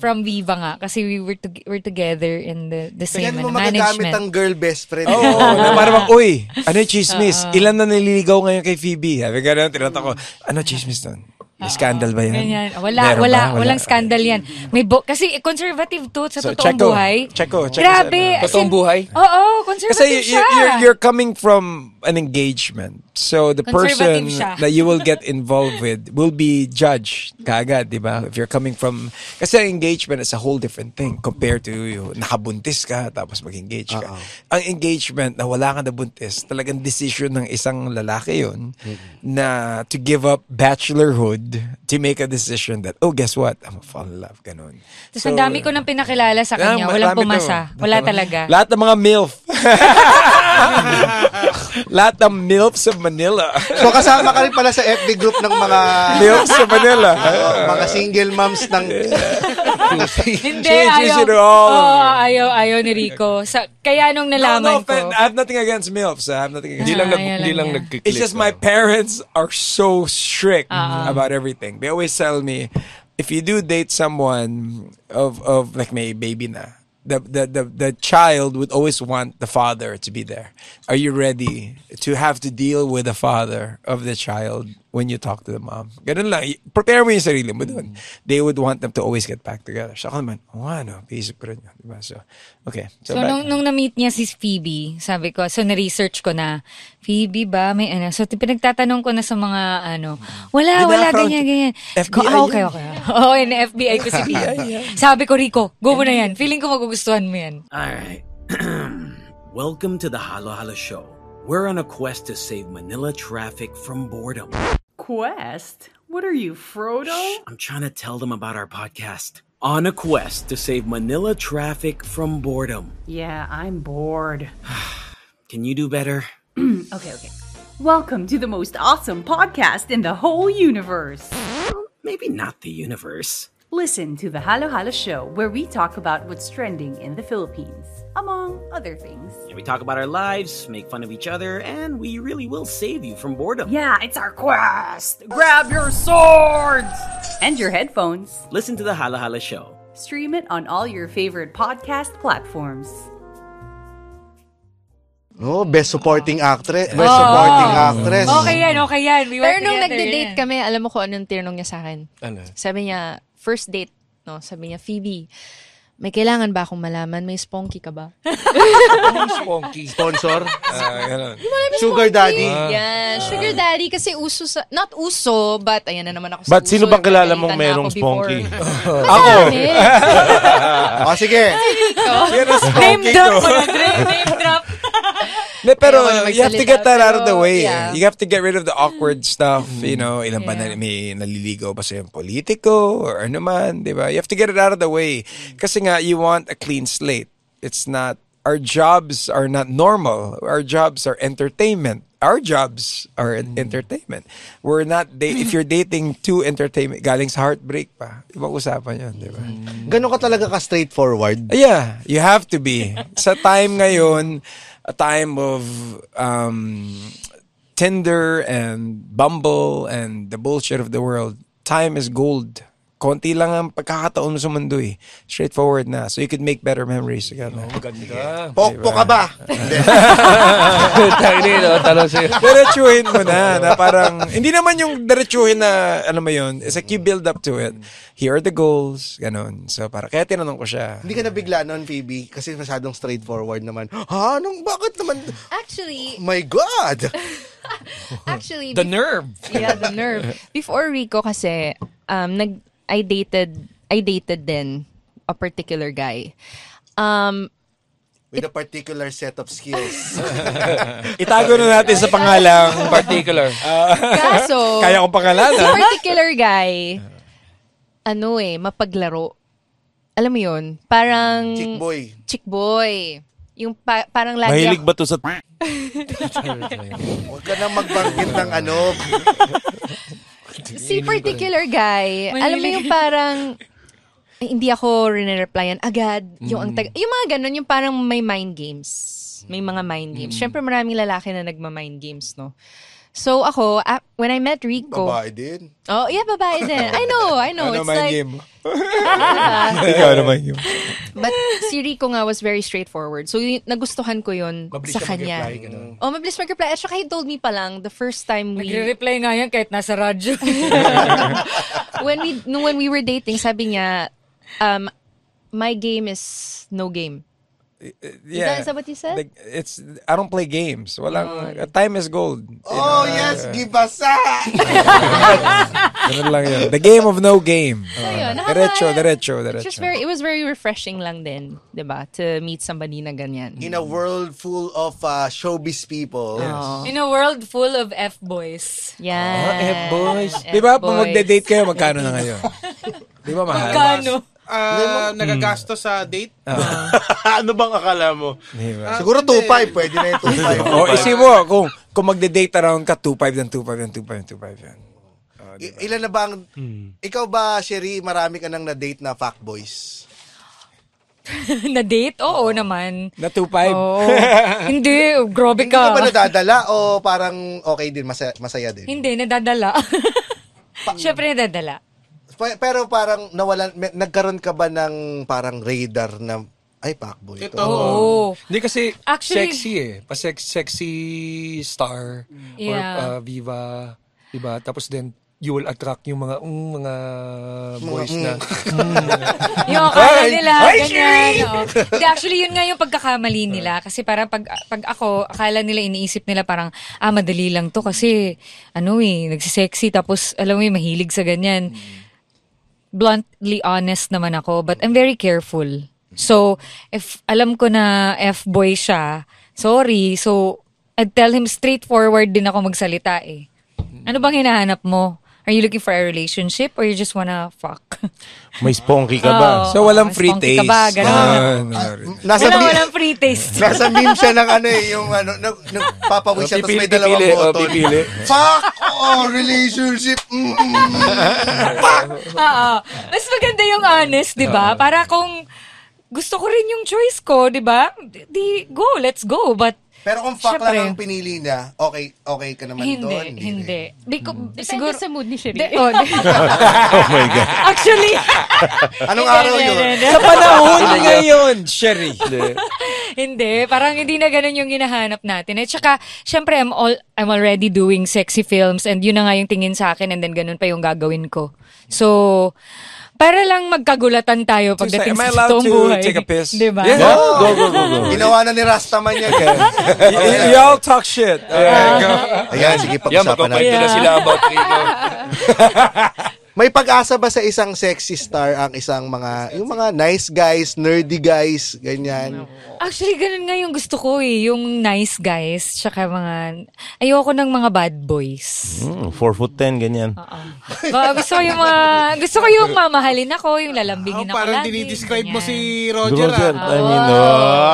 From Viva nga. Kasi we were, to, we're together in the, the same mo ano, magagamit management. ang girl best friend? Oo, oh, na parang, uy, ano yung chismis? Ilan na nililigaw ngayon kay Phoebe? Sabi ka na, tinatak ko, ano chismis nun? May scandal ba yan? Ganyan. Wala, Meron wala, ba? walang scandal yan. May bo- kasi conservative to sa So, totoong check buhay. Check ko, check Grabe. sa ano. as Totoong in- buhay? Oo, conservative Kasi you, siya. you're, you're coming from an engagement. So the person siya. that you will get involved with will be judged kaagad, di ba? If you're coming from... Kasi engagement is a whole different thing compared to yung nakabuntis ka tapos mag-engage ka. Ang engagement na wala kang nabuntis, talagang decision ng isang lalaki yun na to give up bachelorhood to make a decision that, oh, guess what? I'm gonna fall in love. Ganun. Tapos ang dami ko nang pinakilala sa kanya. Ah, Walang marami to. pumasa. Wala talaga. Lahat ng mga MILF. Lahat ng MILFs of Manila. So kasama ka rin pala sa FB group ng mga MILFs of Manila. oh, mga single moms ng Hindi, Changes ayaw. it all. Oo, ayaw, ayaw ni Rico. Sa, kaya nung No, nalaman no offense. ko. I have nothing against MILFs. I have nothing against Hindi lang, nag, hindi lang nagkiklik. It's just my parents are so strict Ah. about everything. They always tell me, if you do date someone of of like may baby na, the, the the child would always want the father to be there. Are you ready to have to deal with the father of the child when you talk to the mom. Ganun lang. Prepare mo yung sarili mo dun. They would want them to always get back together. So ako naman, oh ano, paisip ko rin yun. Diba? So, okay. So, back- nung, nung na-meet niya si Phoebe, sabi ko, so na-research ko na, Phoebe ba, may ano, so pinagtatanong ko na sa mga, ano, wala, wala, Binackground- ganyan, ganyan. FBI Ko, ah, okay, yan. okay. Oo, oh, FBI ko si Phoebe. sabi ko, Rico, go mo na yan. Feeling ko magugustuhan mo yan. All right. Welcome to the Halo Halo Show. We're on a quest to save Manila traffic from boredom. Quest? What are you, Frodo? I'm trying to tell them about our podcast. On a quest to save Manila traffic from boredom. Yeah, I'm bored. Can you do better? okay, okay. Welcome to the most awesome podcast in the whole universe. Maybe not the universe. Listen to the Halo Halo Show, where we talk about what's trending in the Philippines, among other things. Yeah, we talk about our lives, make fun of each other, and we really will save you from boredom. Yeah, it's our quest! Grab your swords! And your headphones. Listen to the Hala Hala Show. Stream it on all your favorite podcast platforms. Oh, best supporting oh. actress. Best supporting oh. actress. Okay yan, okay yan. We Pero nung together, nagde-date yan. kami, alam mo kung anong tinanong niya sa akin? Ano? Sabi niya, first date, no? Sabi niya, Phoebe, may kailangan ba akong malaman? May spunky ka ba? Spunky. Sponsor. Ah, ganun. Sugar daddy. Yan. Sugar daddy kasi uso sa, not uso, but ayan na naman ako sa But sino uso, bang kilala mong na merong ako before. spunky? Ako! O, Ah, sige. Yan ang Name drop ko. mo na, Dre. Name drop. Ne, pero you have to get that out of the pero, way. yeah. You have to get rid of the awkward stuff. You know, ilan ba na Yeah. may naliligaw ba sa yung politiko or ano man, di ba? You have to get it out of the way. Kasi nga, you want a clean slate. It's not, our jobs are not normal. Our jobs are entertainment. Our jobs are entertainment. We're not, da- if you're dating two entertainment, galing sa heartbreak pa, ibang usapan yun, di ba? Ganon ka talaga ka straightforward. Yeah, you have to be. Sa time ngayon, a time of um, Tinder and Bumble and the bullshit of the world, time is gold. Konti lang ang pagkakataon mo sa mundo eh. Straightforward na. So you could make better memories together. Ganda. Pokpo ka ba? Tayo din, no? Tanong sa'yo. Diretsuhin mo na, na parang, hindi naman yung diretsuhin na, ano mo yun, it's like you build up to it. Here are the goals, ganun. So, para, kaya tinanong ko siya. Hindi ka nabigla noon, Phoebe, kasi masyadong straightforward naman. Ha? Anong, bakit naman? Actually, My God! actually, The nerve. yeah, the nerve. Before Rico kasi, um, nag, I dated, I dated din a particular guy. Um, With a particular set of skills. Itago na natin sa pangalang. Particular. kaso, Kaya kong si pangalanan. particular guy, ano eh, mapaglaro. Alam mo yun? Parang... Chick boy. Chick boy. Yung pa- parang lagi Mahilig ako- ba to sa... Huwag ka nang magbanggit ng ano. si particular guy, Mahilig. alam mo yung parang hindi ako rin-replyan agad. Yung, ang Mm. tag- yung mga ganun, yung parang may mind games. May mga mind games. Mm. Siyempre maraming lalaki na nagma-mind games, no? So ako, ah, when I met Rico, Babae din. oh yeah, babae din. I know, I know. Ano It's like, game? Ikaw naman yung... but si Rico nga was very straightforward. So y- nagustuhan ko yun Mabilis sa ka kanya. mag-reply, ganun. Oh, mabilis mag-reply. At saka he told me pa lang, the first time we... Nagre-reply nga yan kahit nasa radyo. when we no, when we were dating, sabi niya, um, my game is no game. Yeah. Is that what you said? Like, it's, I don't play games. Walang, time is gold. Oh, know, yes, uh, give us a... Ganun lang yun. The game of no game. Ayun, nakaka- Diretso, diretso, It's diretso. just very, it was very refreshing lang din, 'di ba? To meet somebody na ganyan. In a world full of uh, showbiz people. Oh. In a world full of F-boys. Yan. boys. Di ba, pag magde-date kayo, magkano na ngayon? Di ba mahal? Magkano? Ah, nagagastos sa date. ano bang akala mo? Di ba? Siguro 2.5, pwede na yung 2.5. O, isip mo, kung, kung magde-date around ka, 2.5 yan, 2.5 yan, 2.5 yan, 2.5 yan. I- ilan na ba ang... Ikaw ba, Sherry, marami ka nang na-date na fuckboys? Na-date? Oo naman. Na 2.5? Oo. Hindi, grabe Hindi ka ka. ba nadadala o parang okay din, masaya, masaya din? Hindi, nadadala. Siyempre nadadala. Pero parang nawalan, may- nagkaroon ka ba ng parang radar na, ay, fuckboy ito. Ito. Oo. Hindi kasi Actually- sexy eh. Pa-sex, sexy star or Yeah. uh, viva. Diba? Tapos then, you will attract yung mga mm, mga boys mm. na Yung akala nila, Hi, ganyan. Oo. Hindi, actually, yun nga yung pagkakamali nila. Kasi parang pag, pag ako, akala nila, iniisip nila parang, ah, madali lang to kasi, ano eh, nagsisexy. Tapos, alam mo yung mahilig sa ganyan. Bluntly honest naman ako, but I'm very careful. So, if alam ko na F-boy siya, sorry. So, I'd tell him straightforward din ako magsalita eh. Ano bang hinahanap mo? Are you looking for a relationship or you just wanna fuck? May spunky ka ba? Oo. So, walang free Spunky ka taste. ba? Ganon. Ah, no. Nasa Wala, mi- walang free taste. Nasa meme siya ng ano eh, yung ano, nag, nagpapawis siya, tapos may dalawang pipili, oh, button. pipili. Fuck! Oh, relationship! Mm. Oo. Mas maganda yung honest, di ba? Para kung gusto ko rin yung choice ko, di ba? Di, go, let's go. But, Pero kung fuck Syempre. lang ang pinili niya, okay, okay ka naman hindi, doon. hindi. Di ko, Depende siguro, sa mood ni Sherry. Di- oh, oh my God. Actually, Anong Hindi, araw hindi, yun? hindi. Sa panahon ngayon, Sherry. hindi, parang hindi na ganun yung hinahanap natin. At saka, syempre, I'm, all, I'm already doing sexy films and yun na nga yung tingin sa akin and then ganun pa yung gagawin ko. So, para lang magkagulatan tayo pagdating Am I sa allowed to buhay. take a piss? Di ba? Yeah, go, go, go, go. Ginawa na ni Rastaman yan. eh. Y- y'all talk shit. Yeah, go. Ayan, sige, pag-usapan magkakwento natin. na sila about Rico. May pag-asa ba sa isang sexy star ang isang mga, yung mga nice guys, nerdy guys, ganyan? Actually, ganun nga yung gusto ko eh. Yung nice guys, tsaka mga... Ayoko ng mga bad boys. Mm, 4 foot 10, ganyan. Mga gusto ko yung mga... Gusto ko yung mamahalin ako, yung lalambingin Oh, ako parang lagi. dinidescribe mo ganyan. si Roger, Roger, ah. I mean, oh,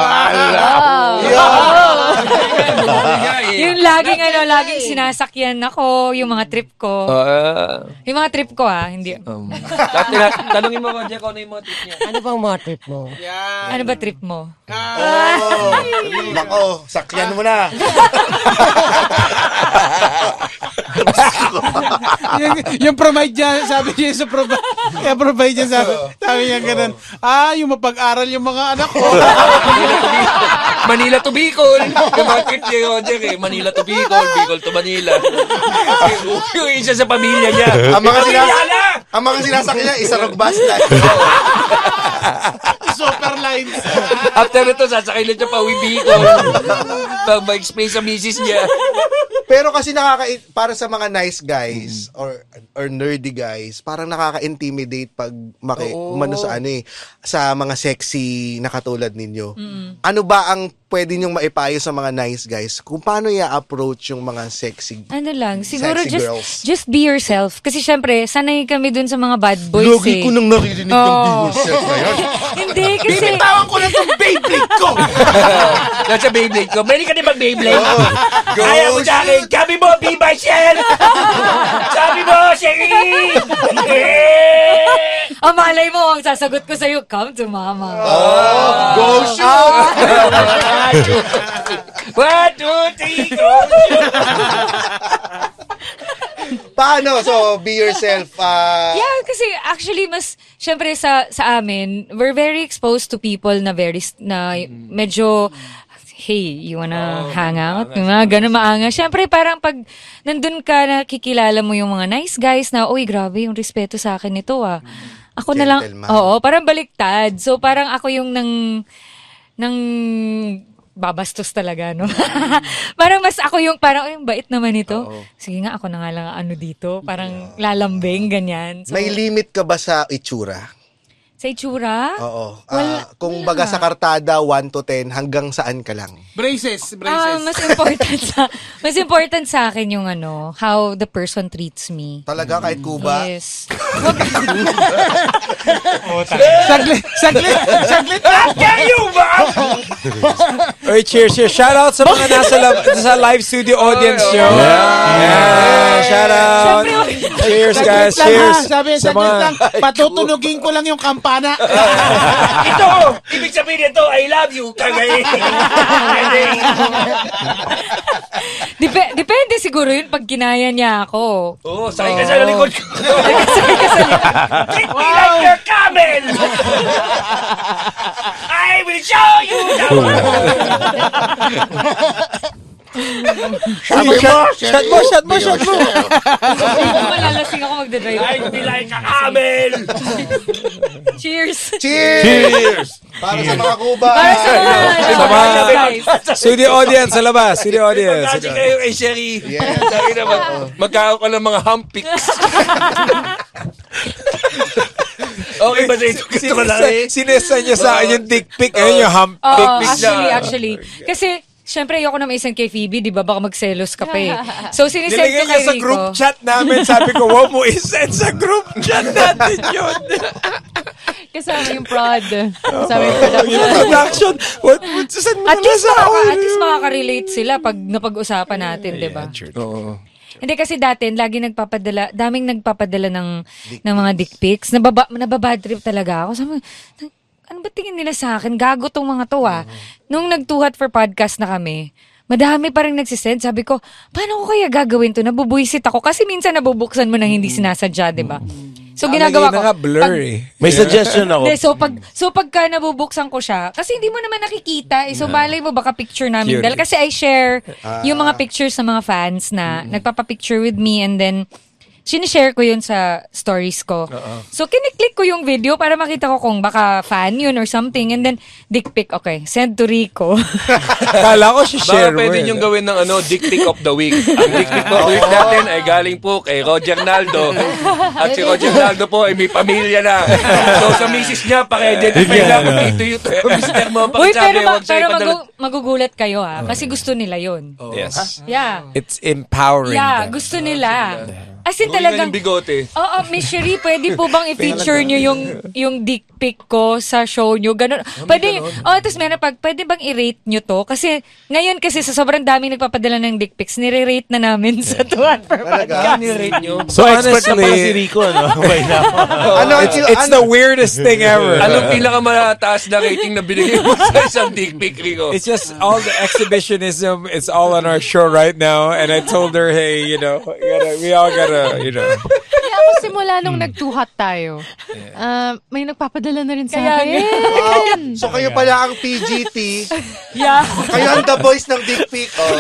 Yung laging ano, laging sinasakyan ako, yung mga trip ko. Ah, Yung mga trip ko ah, hindi. um, Dati na, tanongin mo, Roger, kung ano yung mga trip niya. Ano bang mga trip mo? Ano ba trip mo? Oh, nako, sakyan mo na. yung, yung provide niya, sabi niya sa provide, kaya provide niya sabi, sabi niya ganun, ah, yung mapag-aral yung mga anak ko. Manila to Bicol. Yung mga trip niya, Roger, eh. Manila to Bicol, Bicol to Manila. yung isa sa pamilya niya. ang mga sinas ang mga sinasakyan niya, isarog bus lang. Super lines. After ito, sasakay na siya pa uwi Bicol. Pag ma-explain sa misis niya. Pero kasi nakaka para sa mga nice guys or or nerdy guys, parang nakaka-intimidate pag maki Oo. sa ano eh, sa mga sexy na katulad ninyo. Ano ba ang pwede niyong maipayo sa mga nice guys kung paano i-approach yung mga sexy Ano lang, siguro Sexy just girls. just be yourself. Kasi syempre, sanay kami dun sa mga bad boys Logi eh. ko nang naririnig yung Oo. be yourself na yun. Hindi, kasi... Bibitawan ko na itong Beyblade ko! Nasa Beyblade ko. Pwede ka din mag-Beyblade. Go Kaya mo sa akin. Sabi mo, be myself! Sabi mo, Sherry! Ang malay mo, ang sasagot ko sa'yo, come to mama. Oh, go shoot! One, two, three, go! Paano? So, be yourself. ah, Yeah, kasi actually mas syempre sa sa amin, we're very exposed to people na very na medyo hey, you wanna hang out? Yung mga ganun maanga. Syempre, parang pag nandun ka, nakikilala mo yung mga nice guys na, uy, grabe yung respeto sa akin nito ah. Ako na lang, Gentleman. oo, parang baliktad. So, parang ako yung nang, nang babastos talaga, no? parang mas ako yung parang, ay, ang bait naman ito. Sige nga, ako na nga lang ang ano dito. Parang lalambing, ganyan. So, may limit ka ba sa itsura? Sa itsura? Oo. Wala- Ah, kung baga sa kartada, 1 to 10, hanggang saan ka lang? Braces, Ah, braces. mas important sa mas important sa akin yung ano, how the person treats me. Talaga, kahit kuba? Yes. saglit, saglit, saglit. Can you, ma'am? Oy, cheers, cheers. Shout out sa mga nasa lab- sa live studio audience nyo. Yeah. Shout out. Cheers, guys. Saglit lang, Cheers. ha? Sabi, Sa saglit mga- lang. Patutunugin ko lang yung kampana. Ito! Ibig sabihin nito, I love you, kagay. Dep- depende siguro yun pag kinaya niya ako. Oo, sakay ka sa likod ko. Treat me like your camel! I will show you the world! Shot mo, shot, mo, shot mo, shot mo. Malalasing ako magdadrive. Ay, pilay ka kamel! Cheers! Cheers! Cheers! Para sa mga kuba. Para sa mga Sa mga guys. studio audience sa labas, studio audience. Kasi kayo kay Sherry. Yes. Sabi naman, magkakaroon ka ng mga humpics. okay ba sa ito? Gusto ko lang eh. Sinesa niya sa akin yung dick pic, ayun yung hump Oo, pic. actually, actually. Kasi, syempre, ayoko na maisan kay Phoebe, di ba? Baka magselos ka pa eh. So, sinisend Nilagay ko niya kay sa Rico. group chat namin. Sabi ko, wag mo isend sa group chat natin yun. Kasama yung prod. Kasama yung yung production. What, what, send mo At na least, sa makaka, at least makaka-relate sila pag napag-usapan natin, di ba? Oo. Hindi kasi dati, lagi nagpapadala, daming nagpapadala ng, ng mga dick pics. Nababa, nababad trip talaga ako. Sabi, "Na- ano ba tingin nila sa akin? Gago tong mga to ah. Nung nagtuhat for podcast na kami, madami pa rin nagsisend. Sabi ko, paano ko kaya gagawin to? Nabubuisit ako. Kasi minsan nabubuksan mo nang hindi sinasadya, di ba? So, ginagawa ko. blur pag- eh. May suggestion ako. Hindi, so pag so pagka nabubuksan ko siya, kasi hindi mo naman nakikita, eh, so balay mo baka picture namin. Cute. Dahil kasi I share yung mga pictures sa mga fans na nagpapa-picture with me and then sinishare ko yun sa stories ko. So, kiniklik ko yung video para makita ko kung baka fan yun or something. And then, dick pic, okay, send to Rico. Kala ko si Baka share mo pwede eh. niyong gawin ng ano, dick pic of the week. Ang dick pic of the week natin ay galing po kay Roger Naldo. At si Roger Naldo po ay may pamilya na. So sa misis niya, paki-identify lang kung ito yung mister mo. Uy, pero, ma- pero magu- magugulat kayo ha. Kasi gusto nila yun. Yes. Yeah. It's empowering. Yeah, them. gusto nila. As in talagang... ng bigote. Oo, Miss Cherie, pwede po bang i-feature nyo yung yung dick pic ko sa show nyo? Ganun. Pwede, oh, tapos meron pag, pwede bang i-rate nyo to? Kasi, ngayon kasi sa sobrang daming nagpapadala ng dick pics, nire-rate na namin sa tuwan per Ah, nirate niyo. So, expert na pala si Rico, ano? Ano, It's, it's the weirdest thing ever. Anong pinakamataas na rating na binigay mo sa isang dick pic, Rico? It's just all the exhibitionism. It's all on our show right now. And I told her, hey, you know, we all gotta, you know. Kaya ako simula nung nagtuhat tayo, ah, may nagpapadala na rin sa Kaya akin. Wow. So kayo pala ang PGT. Yeah. Kayo ang the voice ng dick pic. Oh.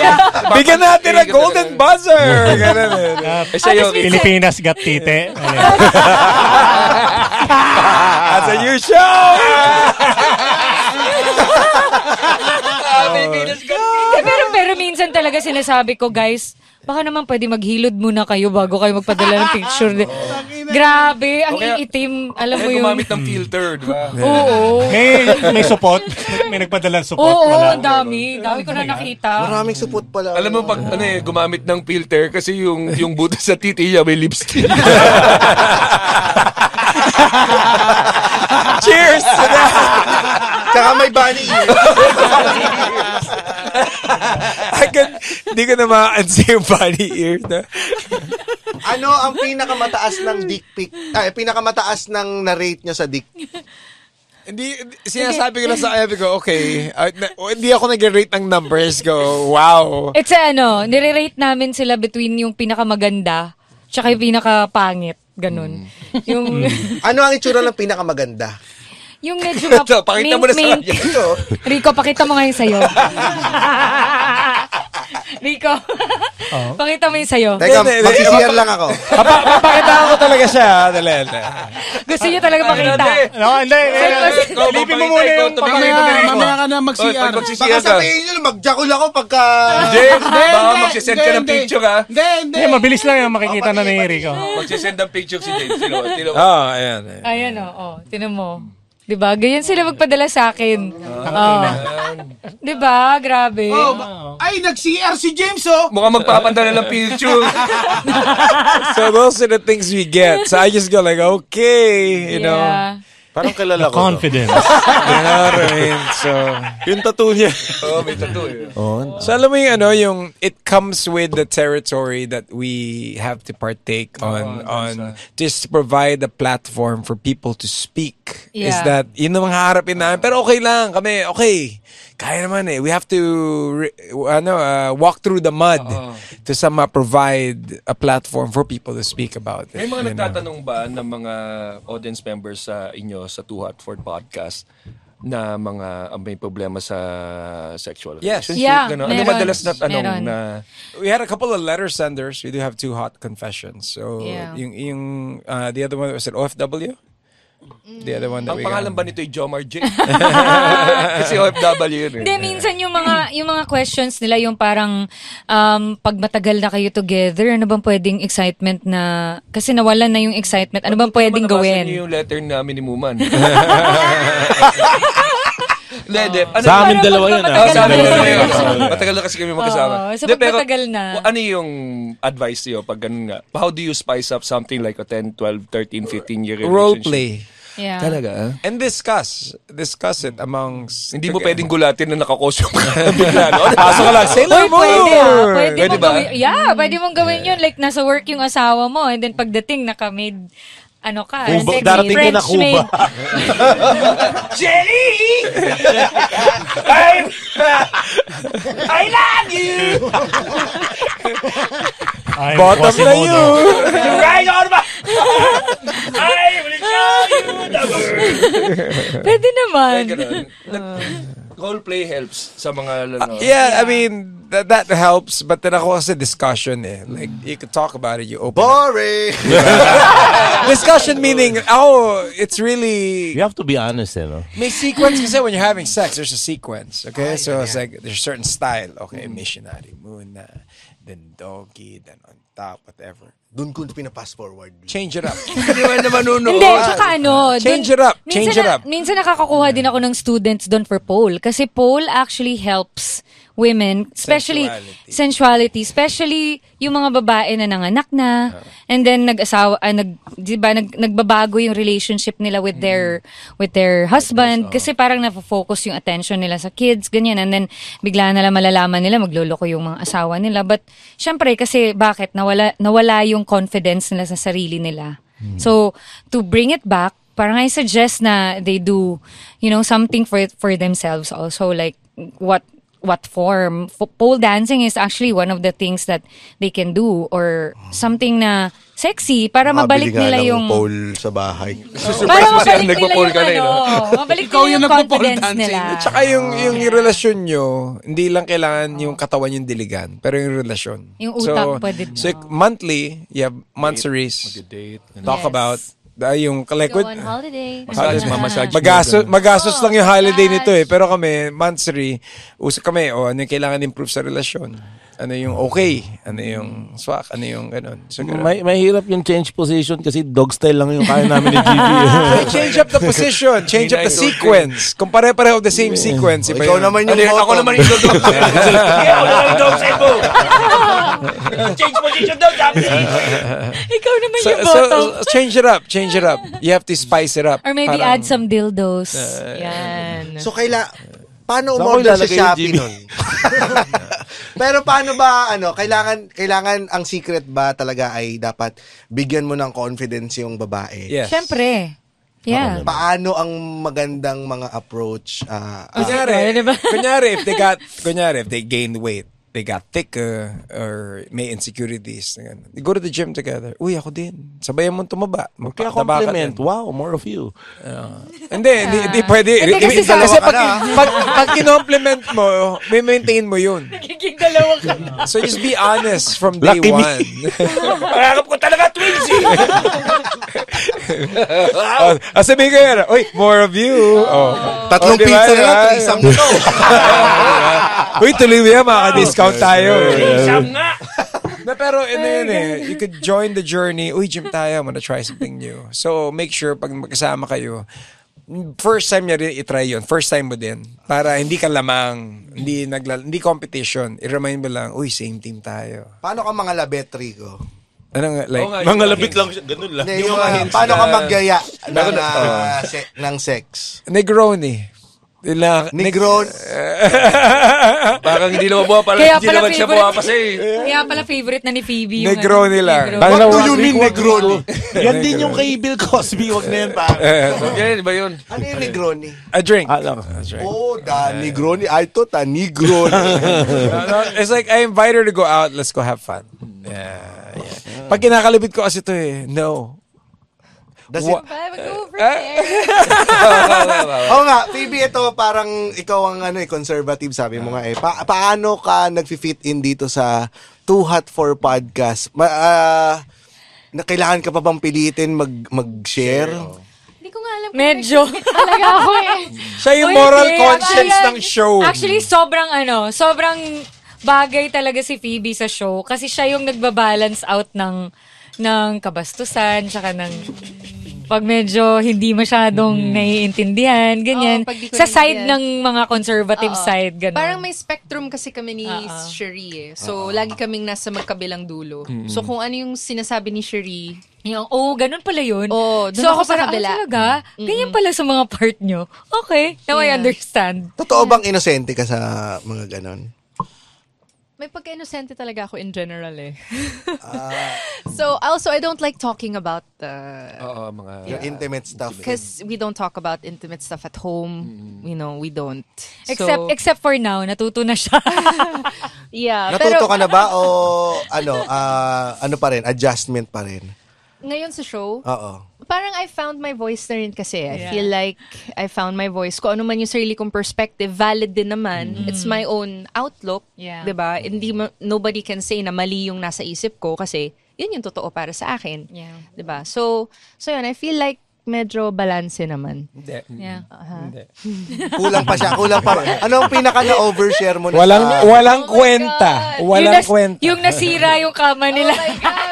Bigyan natin a golden buzzer. Ganun eh. Eh, sa'yo. Pilipinas Got Tite. That's a new show. Eh, pero, pero minsan talaga sinasabi ko, guys, baka naman pwede maghilod muna kayo bago kayo magpadala ng picture. Grabe, ang Okay. iitim. Alam mo Kaya yun. gumamit ng filter, di ba? Oo. may, may support. May nagpadala ng support. Oo, Wala. ang dami. Dami ko na nakita. Maraming support pala. Alam mo pag ano eh, gumamit ng filter kasi yung yung butas sa titi niya may lipstick. Cheers. Tsaka may bunny ear. Can, hindi ko na ma-answer yung bunny ear na. ano ang pinakamataas ng dick pic? Ay, pinakamataas ng na-rate nyo sa dick? Hindi, sinasabi ko lang sa kaya ko, okay, uh, na, oh, hindi ako nag-rate ng numbers ko. Wow. It's a, ano, nire-rate namin sila between yung pinakamaganda tsaka yung pinakapangit. Ganun. Yung, Ano ang itsura ng pinakamaganda? yung medyo Ito, pakita mo na sa main- kanya. Rico, pakita mo ngayon sa'yo. Rico, pakita mo yung sa'yo. Teka, mag-CR lang ako. Papa, papakita ko talaga siya. Dali, dali. Gusto niyo talaga makita. No, hindi. eh, Ikaw, Ilipin mo papakita, muna yung mo ni Rico. Mamaya ka na mag-CR. pag Baka sabihin nyo, magjakol ako pagka... James, baka magsisend ka ng picture ha. Hindi, hindi. Mabilis lang yung makikita na ni Rico. Magsisend ng picture si James. Tino, tino. Oh, ayan. ayan. Ayan o, oh, tinan mo. 'Di ba? Ganyan sila magpadala sa akin. Oh. 'Di ba? Grabe. Oh, ba- ay, nag-CR si James, oh. Mukhang magpapandala ng picture. So those are the things we get. So I just go like, okay, you know. Yeah. Parang kilala ko. Confidence. You know what I mean? So, Yung tattoo niya. Oo, may tattoo eh. Oh, so alam mo yung ano, yung it comes with the territory that we have to partake on on just to provide a platform for people to speak. Is Yeah. that yun ang haharapin namin. Pero okay lang kami, okay. Kaya naman eh. We have to re- ano uh, walk through the mud to somehow provide a platform for people to speak about it. May mga you know? nagtatanong ba ng mga audience members sa inyo sa Two Hot for Podcast? na mga uh, may problema sa sexual Yes. relationship? Yeah. Ano meron. madalas na tanong Meron. na We had a couple of letter senders. We do have two hot confessions. So, Yeah. yung, yung, uh, the other one was it OFW? The other one that ang we pangalan got. ba nito ay Jomar J? Kasi OFW yun eh. Hindi, minsan yung mga yung mga questions nila yung parang um, pag matagal na kayo together, ano bang pwedeng excitement na kasi nawalan na yung excitement, ano bang pwedeng Nabasa gawin? niyo yung letter namin ni Muman. Hindi, hindi. Ano Sa amin dalawa yun. ah. matagal Oh, sabi na ko kayo. sa'yo. Matagal na kasi kami magkasama. Oo, so Hindi, pag matagal na. Ano yung advice niyo pag ganun nga? How do you spice up something like a 10, 12, 13, 15 year relationship? Role play. Yeah. Talaga? ah? And discuss. Discuss it amongst... Hindi mo pwedeng gulatin na nakakosyong ka bigla, no? Pasok ka lang, Sailor Uy, pwede ah. Moon! Pwede, Pwede mong ba? gawin. Yeah, pwede mong gawin yun. Like, nasa work yung asawa mo. And then pagdating, naka-made, ano ka, Cuba- sexy darating ka na French Cuba. maid. Jelly! I'm... I love you! I'm Bottom na Quasimodo. yun! You ride on my... I will show you the world! Pwede naman. Ay, ganun. Role play helps sa mga ano. Yeah, I mean, that, that helps. But then ako kasi discussion eh. Like, you could talk about it, you open. Boring! Discussion meaning, oh, it's really... You have to be honest, eh, no? May sequence kasi when you're having sex, there's a sequence. Okay, so it's like there's a certain style. Okay, missionary muna, then doggy, then on top, whatever. Doon ko pinapass forward. Change it up. Hindi man naman nuno. Hindi, tsaka ano. Change it up, change it up. Minsan nakakakuha din ako ng students doon for pole. Kasi pole actually helps women, especially Sensuality. sensuality, especially yung mga babae na nanganak na, and then nag-asawa, ah, nag, di ba, nag, nagbabago yung relationship nila with their, with their husband, kasi parang nafo-focus yung attention nila sa kids, ganyan, and then bigla na lang malalaman nila, magloloko yung mga asawa nila, but syempre, kasi bakit, nawala, nawala yung confidence nila sa sarili nila. So, to bring it back, parang I suggest na they do, you know, something for for themselves also, like what what form. F- pole dancing is actually one of the things that they can do or something na sexy para mabalik Mabili nga nila ng yung pole sa bahay. para mo siya, mabalik nila nagpo-pole yung ka na eh, ano, no? mabalik Ikaw nila yung yung nagpo-pole confidence dancing. nila. Tsaka yung, yung, yung relasyon nyo, hindi lang kailangan yung katawan yung diligan, pero yung relasyon. Yung utak pwede din. So, monthly, you have monthsaries. Date. Talk Yes. about uh, yung like Go on holiday. Massage, mamassage. Magastos, magastos lang yung holiday massage. nito eh. Pero kami, monthsary, uso kami, o ano yung kailangan improve sa relasyon. Ano yung okay, ano yung swak, ano yung ganun. So, ganun. May, mahirap yung change position kasi dog style lang yung kaya namin ni GB. change up the position, change up the sequence. Kung pare-pareho the same sequence. Iba Ikaw yun. naman yung Ano yun? Ako naman yung dog. Sige, ako naman yung dog side mo. Change position daw, sabi. Ikaw naman So, yung so, bottom. change it up, change it up. You have to spice it up. or maybe Parang- add some dildos. Uh, Yan. So, kaila, paano umorder sa Shopee nun? Pero paano ba, ano, kailangan, kailangan ang secret ba talaga ay dapat bigyan mo ng confidence yung babae? Yes. Siyempre. Yeah. Paano ang magandang mga approach? Kunyari, Diba? kunyari, if they got, kunyari, if they gained weight, they got thicker, or may insecurities, ganun. you go to the gym together. Uy, ako din. Sabayan mo tumaba. Kaya compliment. Wow, more of you. Hindi, hindi, hindi pwede. Hindi, kasi sa- kasi pag, pag, pag kinompliment mo, may maintain mo yun. Nagiging dalawa ka. So just be honest from day Lucky one. Pangarap ko talaga twins eh. oh, ah, sabihin ko uy, more of you. Oh. Tatlong Oh, diba? pizza na lang, na to. Uy, tuloy mo yan, makaka-discount tayo. Isang nga. Na, pero ano yun eh, you could join the journey. Uy, gym tayo, I'm gonna try something new. So, make sure pag magkasama kayo, first time niya rin itry yun. First time mo din. Para hindi ka lamang, hindi, nagla, hindi competition. I-remind mo lang, uy, same team tayo. Paano ka mga labet, Rico? Ano nga, like, Oo nga, Mga labit lang siya, ganun lang. Hindi, Yung mga paano ka magyaya ng, ah, se- ng sex? Negroni. Nila, Negron. Parang hindi naman buha pala. Kaya Hindi pala naman siya favorite- buha pa eh. Kaya pala favorite na ni Phoebe yung Negroni ano, lang. Negro. What do you mean, Negroni? Yan din yung kay Bill Cosby. Wag na yan, pa. Yan, ba yun? Ano yung Negroni? a drink. Alam. Oh, the Negroni. I thought a Negroni. No, no, it's like, I invite her to go out, let's go have fun. Yeah, yeah. Pag kinakalibit ko kasi to eh, no. Does it, Oo nga, Phoebe, ito parang ikaw ang ano, eh, conservative, sabi mo nga eh. Pa- paano ka nag-fit in dito sa Too Hot for Podcast? Ma- ah, na kailangan ka pa bang pilitin mag mag-share? Hindi ko nga alam kung Medyo. talaga ako eh. Siya yung Uy, moral hindi. conscience Actually, ng show. Actually, sobrang ano, sobrang bagay talaga si Phoebe sa show kasi siya yung nagbabalance out ng ng kabastusan tsaka ng pag medyo hindi masyadong naiintindihan, ganyan. Oo, sa side ng mga conservative Oo. side, ganun. Parang may spectrum kasi kami ni Oo. Cherie eh. So, lagi kaming nasa magkabilang dulo. Mm-mm. So, kung ano yung sinasabi ni Cherie, yung, oh, ganun pala yun. Oh, so ako parang, ah, talaga? Ganyan pala sa mga part nyo. Okay, now I Yeah. understand. Totoo bang inosente ka sa mga ganon? May pagka-inosente talaga ako in general eh. Ah. so, also, I don't like talking about the... Oo, mga... Yung intimate stuff. Because we don't talk about intimate stuff at home. You know, we don't. Except So, except for now, natuto na siya. yeah. Natuto pero, ka na ba o ano, ah, ano pa rin, adjustment pa rin? Ngayon sa show, Oo. Parang I found my voice na rin kasi. I Yeah. feel like I found my voice. Kung ano man yung sarili kong perspective, valid din naman. Mm. It's my own outlook. Yeah. 'di ba? Hindi ma- nobody can say na mali yung nasa isip ko kasi yun yung totoo para sa akin. Yeah. 'Di ba? So, so yun, I feel like medyo balanse naman. Hindi. Yeah. Hindi. Kulang pa siya, kulang pa. Ano ang pinaka na-overshare mo na Walang, sa- walang kwenta. Walang yung, nas- kwenta. yung nasira yung kama nila.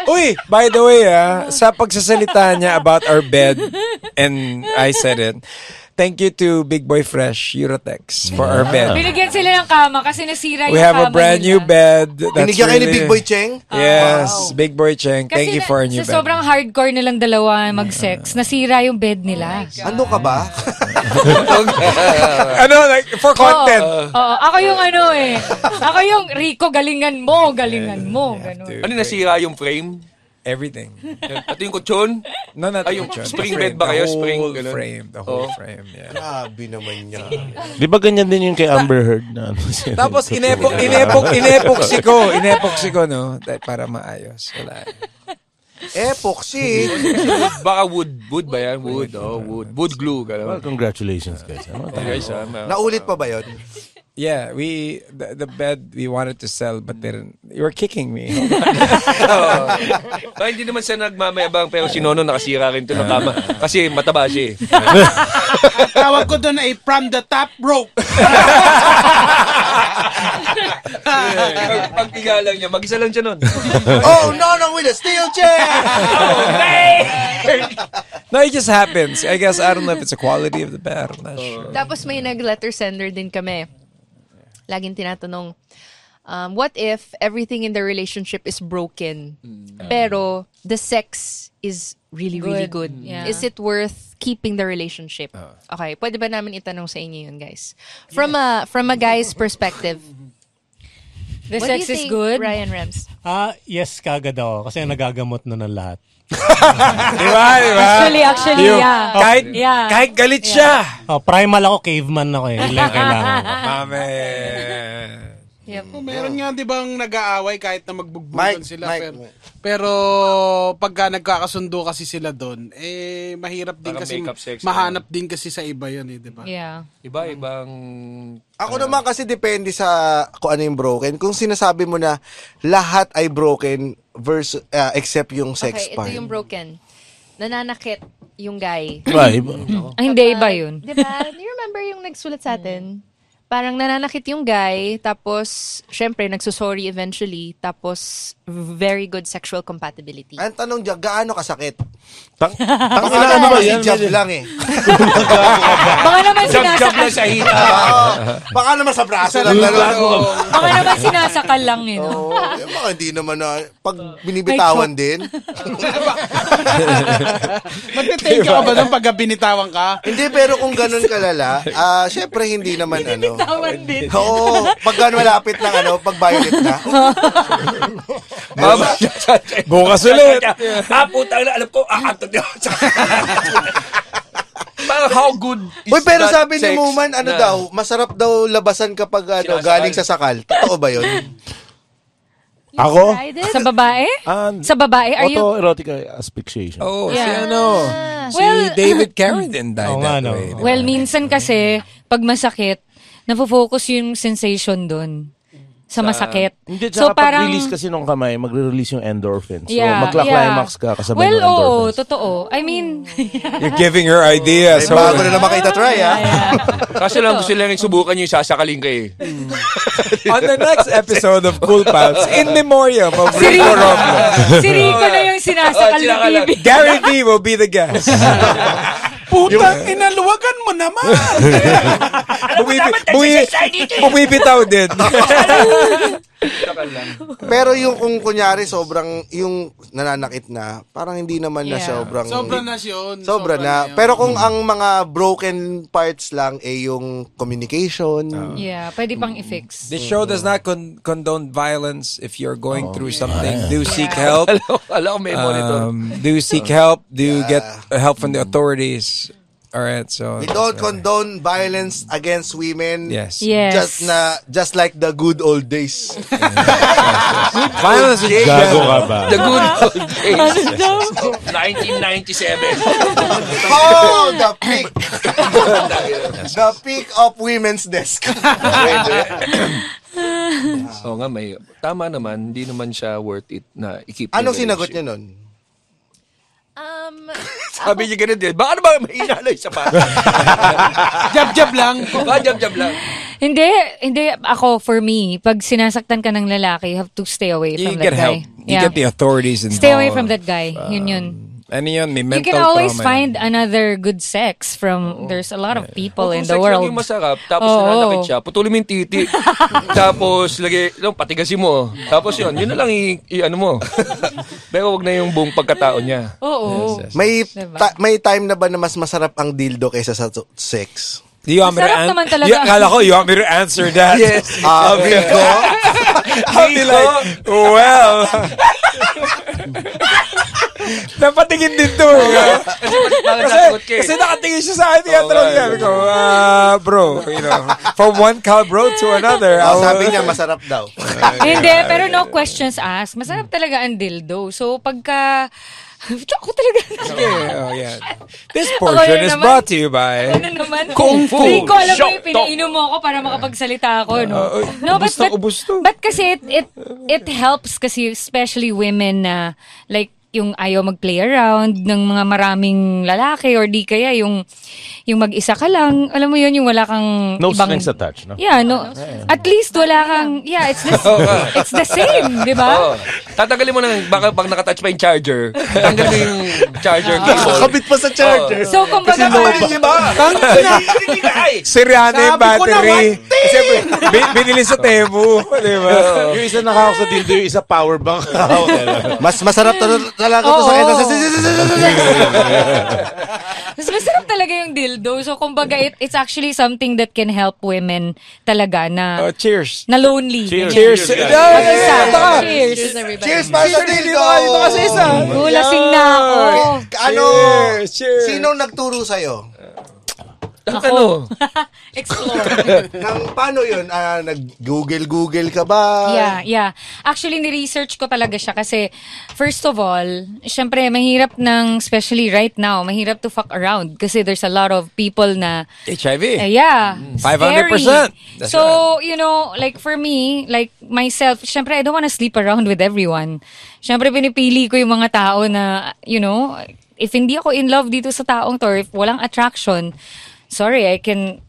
Uy, by the way, ah, sa pagsasalita niya about our bed, and I said it, thank you to Big Boy Fresh Eurotex for our bed. Binigyan sila ng kama kasi nasira We yung have kama a brand nila. new bed. That's Binigyan kayo ni Big Boy Cheng? Yes, Big Boy Cheng. Thank you for our new sa bed. sobrang hardcore nilang dalawa mag-sex, nasira yung bed nila. Ano ka ba? ano, like, for content. Oo, ako yung ano eh. Ako yung Rico, galingan mo, galingan mo. Ganun. Ano nasira yung frame? Everything. At yung kutsyon? No, not Ay, yung kutsyon. spring bed ba the kayo? whole Spring, ganun? frame, the whole Oo. frame, yeah. Grabe naman niya. Di ba ganyan din yung kay Amber Heard na ano? Tapos inepok, inepok, inepoxy ko. Inepoxy ko, no? Dahil Para maayos. Wala. Epoxy. Baka wood. Wood ba yan? Wood. Oh, wood. Wood glue. Well, congratulations guys. Ano, guys, ah, ma- Naulit pa ba yun? Yeah, we, the, the bed we wanted to sell, but then, you were kicking me. Oo. Ah, hindi naman siya nagmamayabang pero si Nono nakasira rin to ng kama. Kasi mataba siya eh. Tawag ko doon ay from the top rope. Pag- Pagtiga lang niya, mag-isa lang siya nun. oh, no, no, with a steel chair! no, it just happens. I guess, I don't know if it's a quality of the bed. I'm not sure. Tapos may nag-letter sender din kami. Laging tinatanong, um, what if everything in the relationship is broken, pero the sex is really, really good? Good. Yeah. Is it worth keeping the relationship? Okay, pwede ba namin itanong sa inyo yun, guys? From a from a guy's perspective, The what do sex you is think, good. Ryan Rems? Ah, yes, kagad ako. Kasi nagagamot na ng lahat. Di ba? Di ba? Actually, actually, Yung- yeah. Kahit, Yeah. kahit galit siya. Oh, primal ako, caveman ako eh. Yun lang kailangan ko. Mame. Yep. Oh, meron nga 'di bang nag-aaway kahit na magbugbugan Mike, sila Mike, pero, pero pagka nagkakasundo kasi sila doon, eh mahirap din Parang kasi make-up sex, mahanap din kasi sa iba 'yun eh, 'di ba? Yeah. Iba, ibang... Ako naman kasi depende sa kung ano yung broken. Kung sinasabi mo na lahat ay broken versus ah, except yung sex Okay, ito part. yung broken. Nananakit yung guy. Ba, iba. Ah, hindi, iba yun. Di ba? Do you remember yung nagsulat sa atin? Parang nananakit yung guy, tapos, syempre, nagsusorry eventually, tapos, very good sexual compatibility. Ang tanong dyan, gaano kasakit? Tang, tang ina, ano ba yan? Jab lang eh. Baka naman Jab-jab sinasakal. lang sa hita. Oo. Baka naman sa braso lang. gano'n. Baka naman sinasakal lang eh. No? Oo. Eh, baka hindi naman na, pag binibitawan din. Magte-take ka ba doon pag binitawan ka? hindi, pero kung ganun kalala, ah, syempre hindi naman ano. Tawan din. Oo, pag ganun malapit ng ano, pag violet na. Mama, Bukas ulit. ah, putang na, alam ko, ah, ato niyo. Parang how good is Uy, pero that sabi ni sex Muman, ano na- daw, masarap daw labasan kapag ano, Sinasakal. galing sa sakal. Totoo ba yun? Ako? Sa babae? Um, Sa babae? Are you... Autoerotic asphyxiation. Oh, si Yeah. ano? Si Well- David Carradine died Oo nga, that no. way. di ba? Well, minsan kasi, pag masakit, nafo-focus yung sensation dun. Sa masakit. Hindi, So, parang... pag-release kasi nung kamay, magre-release yung endorphins. Yeah, so, magkla-climax yeah. ka kasabay Well, ng oo, endorphins. totoo. I mean, You're giving her ideas. Eh, bago na naman kita try, ha? Kasi lang gusto lang subukan yung sasakaling ka eh. On the next episode of Cool Pals, in memoriam of Si Rico Rico. Robles. si Rico na yung sinasakal Oh, ni sinakal. Gary V will be the guest. Putang inaluwagan mo naman. Bumibi, bumi, bumibitaw din. Pero yung kung kunyari sobrang yung nananakit na, parang hindi naman na Yeah. sobrang Sobra na yun. Sobra na. yun. Pero kung ang mga broken parts lang eh yung communication. Yeah, pwede pang i-fix. This show does not con- condone violence. If you're going through something, do seek help. Alam ko may monitor. Um, do seek help. Do get help from the authorities. All right, so We don't condone violence against women. Yes. Yes. Just na just like the good old days. violence is Gago ka ba? The good old days. 1997. oh, the peak. the peak of women's desk. Oo nga, may, tama naman, hindi naman siya worth it na i-keep. Anong sinagot niya nun? Um, Sabi niya ganun din. Baka naman may inalay sa pa. Jab-jab lang. Baka jab-jab lang. Hindi, hindi. Ako, for me, pag sinasaktan ka ng lalaki, you have to stay away you from that help. guy. You get the authorities involved. Stay away from that guy. yun yun. Ano yun, may You mental can always trauma find another good sex from, there's a lot of people in Kung the sex lang world. yung masarap, tapos Oo. nananakit siya, putulin mo yung titi. tapos, lagi, no, patigasin mo. Tapos yun, yun na lang i, i- ano mo. Pero wag na yung buong pagkatao niya. Oo. May Diba? ta- may time na ba na mas masarap ang dildo kaysa sa to- sex? Do you want me to Masarap an- naman talaga. You, kala ko, you want me to answer that? Yes. Ah, Vico? I'll be like, well. Napatingin din to. eh. Kasi eh? kasi nakatingin siya sa akin. Kaya Oo talaga sabi ko, ah, bro, you know, from one calbro to another. Oh, sabi niya masarap daw. Hindi, pero no questions asked. Masarap talaga ang dildo. So, pagka... Ako talaga. Yeah, oh, yeah. This portion is naman. brought to you by... Ano naman? Kung fu. Hindi ko alam Shop yung pinainom mo ako para makapagsalita ako, no? Uh, no, but, ubus na but, ubus to. but kasi it, it, it helps kasi especially women na like yung ayaw mag-play around ng mga maraming lalaki or di kaya yung yung mag-isa ka lang. Alam mo yun, yung wala kang No ibang... strings attached, no? Yeah, no. At least wala kang... Yeah, it's the, it's the same, di ba? Tatanggalin mo na, baka pag nakatouch pa yung charger, tanggalin mo yung charger cable. Kabit pa sa charger. So, kumbaga, parang- Di ba? Hindi ka ay. Siriana yung Sabi ko na, battery. Kasi bi- binili sa Temu. Di ba? yung isa nakahawak sa dildo, yung isa power bank. Mas masarap to- talaga to sa Oo. Mas masarap talaga yung dildo. So, kumbaga, it, it's actually something that can help women talaga na Oh, cheers. na lonely. Cheers. Cheers. Cheers, Yeah, Mag-isa. Cheers. Cheers, everybody. Cheers para sa dildo! Dito kasi isa. Gulasing na ako. Ano? Cheers, cheers. Sinong nagturo sa'yo? Ano? Explore. Nang paano yun? Ah, nag-google-google ka ba? Yeah, yeah. Actually, ni-research ko talaga siya kasi, first of all, syempre, mahirap ng, especially right now, mahirap to fuck around kasi there's a lot of people na HIV. Uh, yeah. 500%. scary. That's so, you know, like for me, like myself, syempre, I don't wanna sleep around with everyone. Syempre, pinipili ko yung mga tao na, you know, if hindi ako in love dito sa taong to, or if walang attraction, sorry, I can,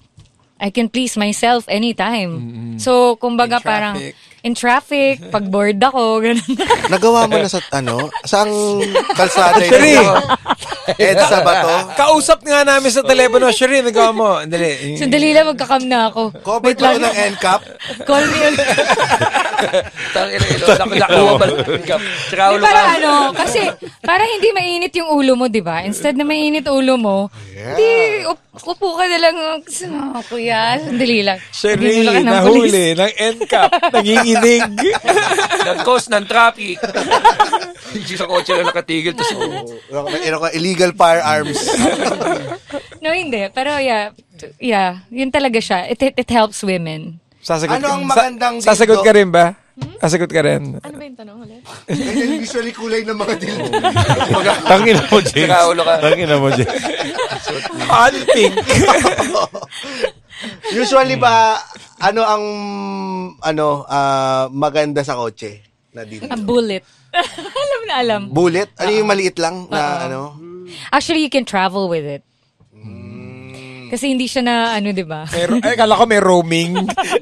I can please myself anytime. So, kumbaga In traffic. parang, in traffic, pag bored ako, ganun. Nagawa mo na sa, ano, saang kalsada Actually, yun? EDSA ba to? Kausap nga namin sa telepono. Sherry, nagawa mo. Dali. Sandali lang, magkakam na ako. Covered ba ito ng NCAP? Call me ulit. Tangina ilo, nakuha ba? Di para ano, kasi para hindi mainit yung ulo mo, di ba? Instead na mainit ulo mo, di, up, upo ka na lang. Oh, kuya, sandali lang. Sherry, Hinula ka ng nahuli pulis. ng NCAP. Nanginginig. Nag-cause ng traffic. Hindi sa kotse na nakatigil. Tapos, oh, Ano ka, illegal firearms. No, hindi. Pero yeah, yeah, yun talaga siya. It, it, it helps women. Sasagot Ano ang magandang sa- Sasagot dildo? ka rin ba? Nasagot ka rin. Ano ba yung tanong ulit? Ganyan usually kulay ng mga dildo. Tangina mo, James. Nakaulo ka. Tangina mo, James. Pink. usually ba, ano ang, ano, ah, maganda sa kotse? Na dildo? A bullet. alam na alam. Bullet? Ano yung maliit lang na, ano? Actually, you can travel with it. Kasi hindi siya na, ano, di ba? Pero, ay, kala ko may roaming.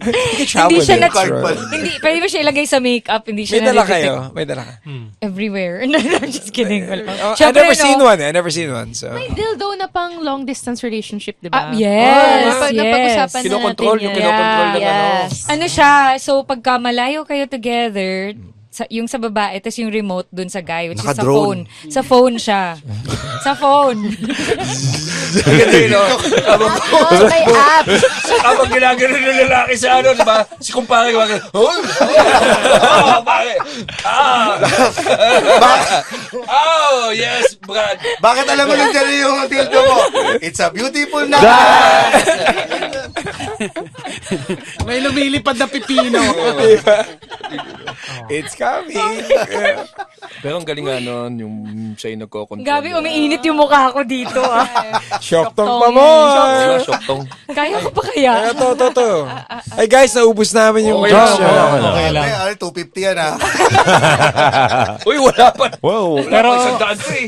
hindi siya na, Card pala. hindi, pwede mo siya ilagay sa makeup, hindi siya May dala na-detect kayo? May dala ka? Everywhere. no, no, I'm just kidding. Wala. Oh, I Syempre, never no, seen one. eh. I never seen one. So. May dildo na pang long distance relationship, di ba? Ah, yes, Napag- yes. Napag-usapan na natin yung yan. kinokontrol ng ano. yes. Ano siya, so pagka malayo kayo together, sa, yung sa babae, tapos yung remote dun sa guy, which is sa phone. Sa phone siya. sa phone. Ganda yun, no? Habang, Oh, may app. habang ginagano ng lalaki sa ano, di ba? Si kumpare, kumpare, oh, oh, pare, ah, oh, yes, Brad. Bakit alam mo nandiyan yung dildo mo? It's a beautiful night. May lumilipad na pipino. It's coming. Pero ang galing nga nun, yung siya yung nagko-control. Gabi, umiinit yung mukha ko dito. Ah. Shoktong pa mo. Diba, shoktong. Kaya ko pa kaya? Kaya to, to, to. Ay guys, naubos namin yung Okay lang, ah. Okay lang. Ay, ano, 250 yan ah. Uy, wala pa. Wow. Wala pa isang daan to eh.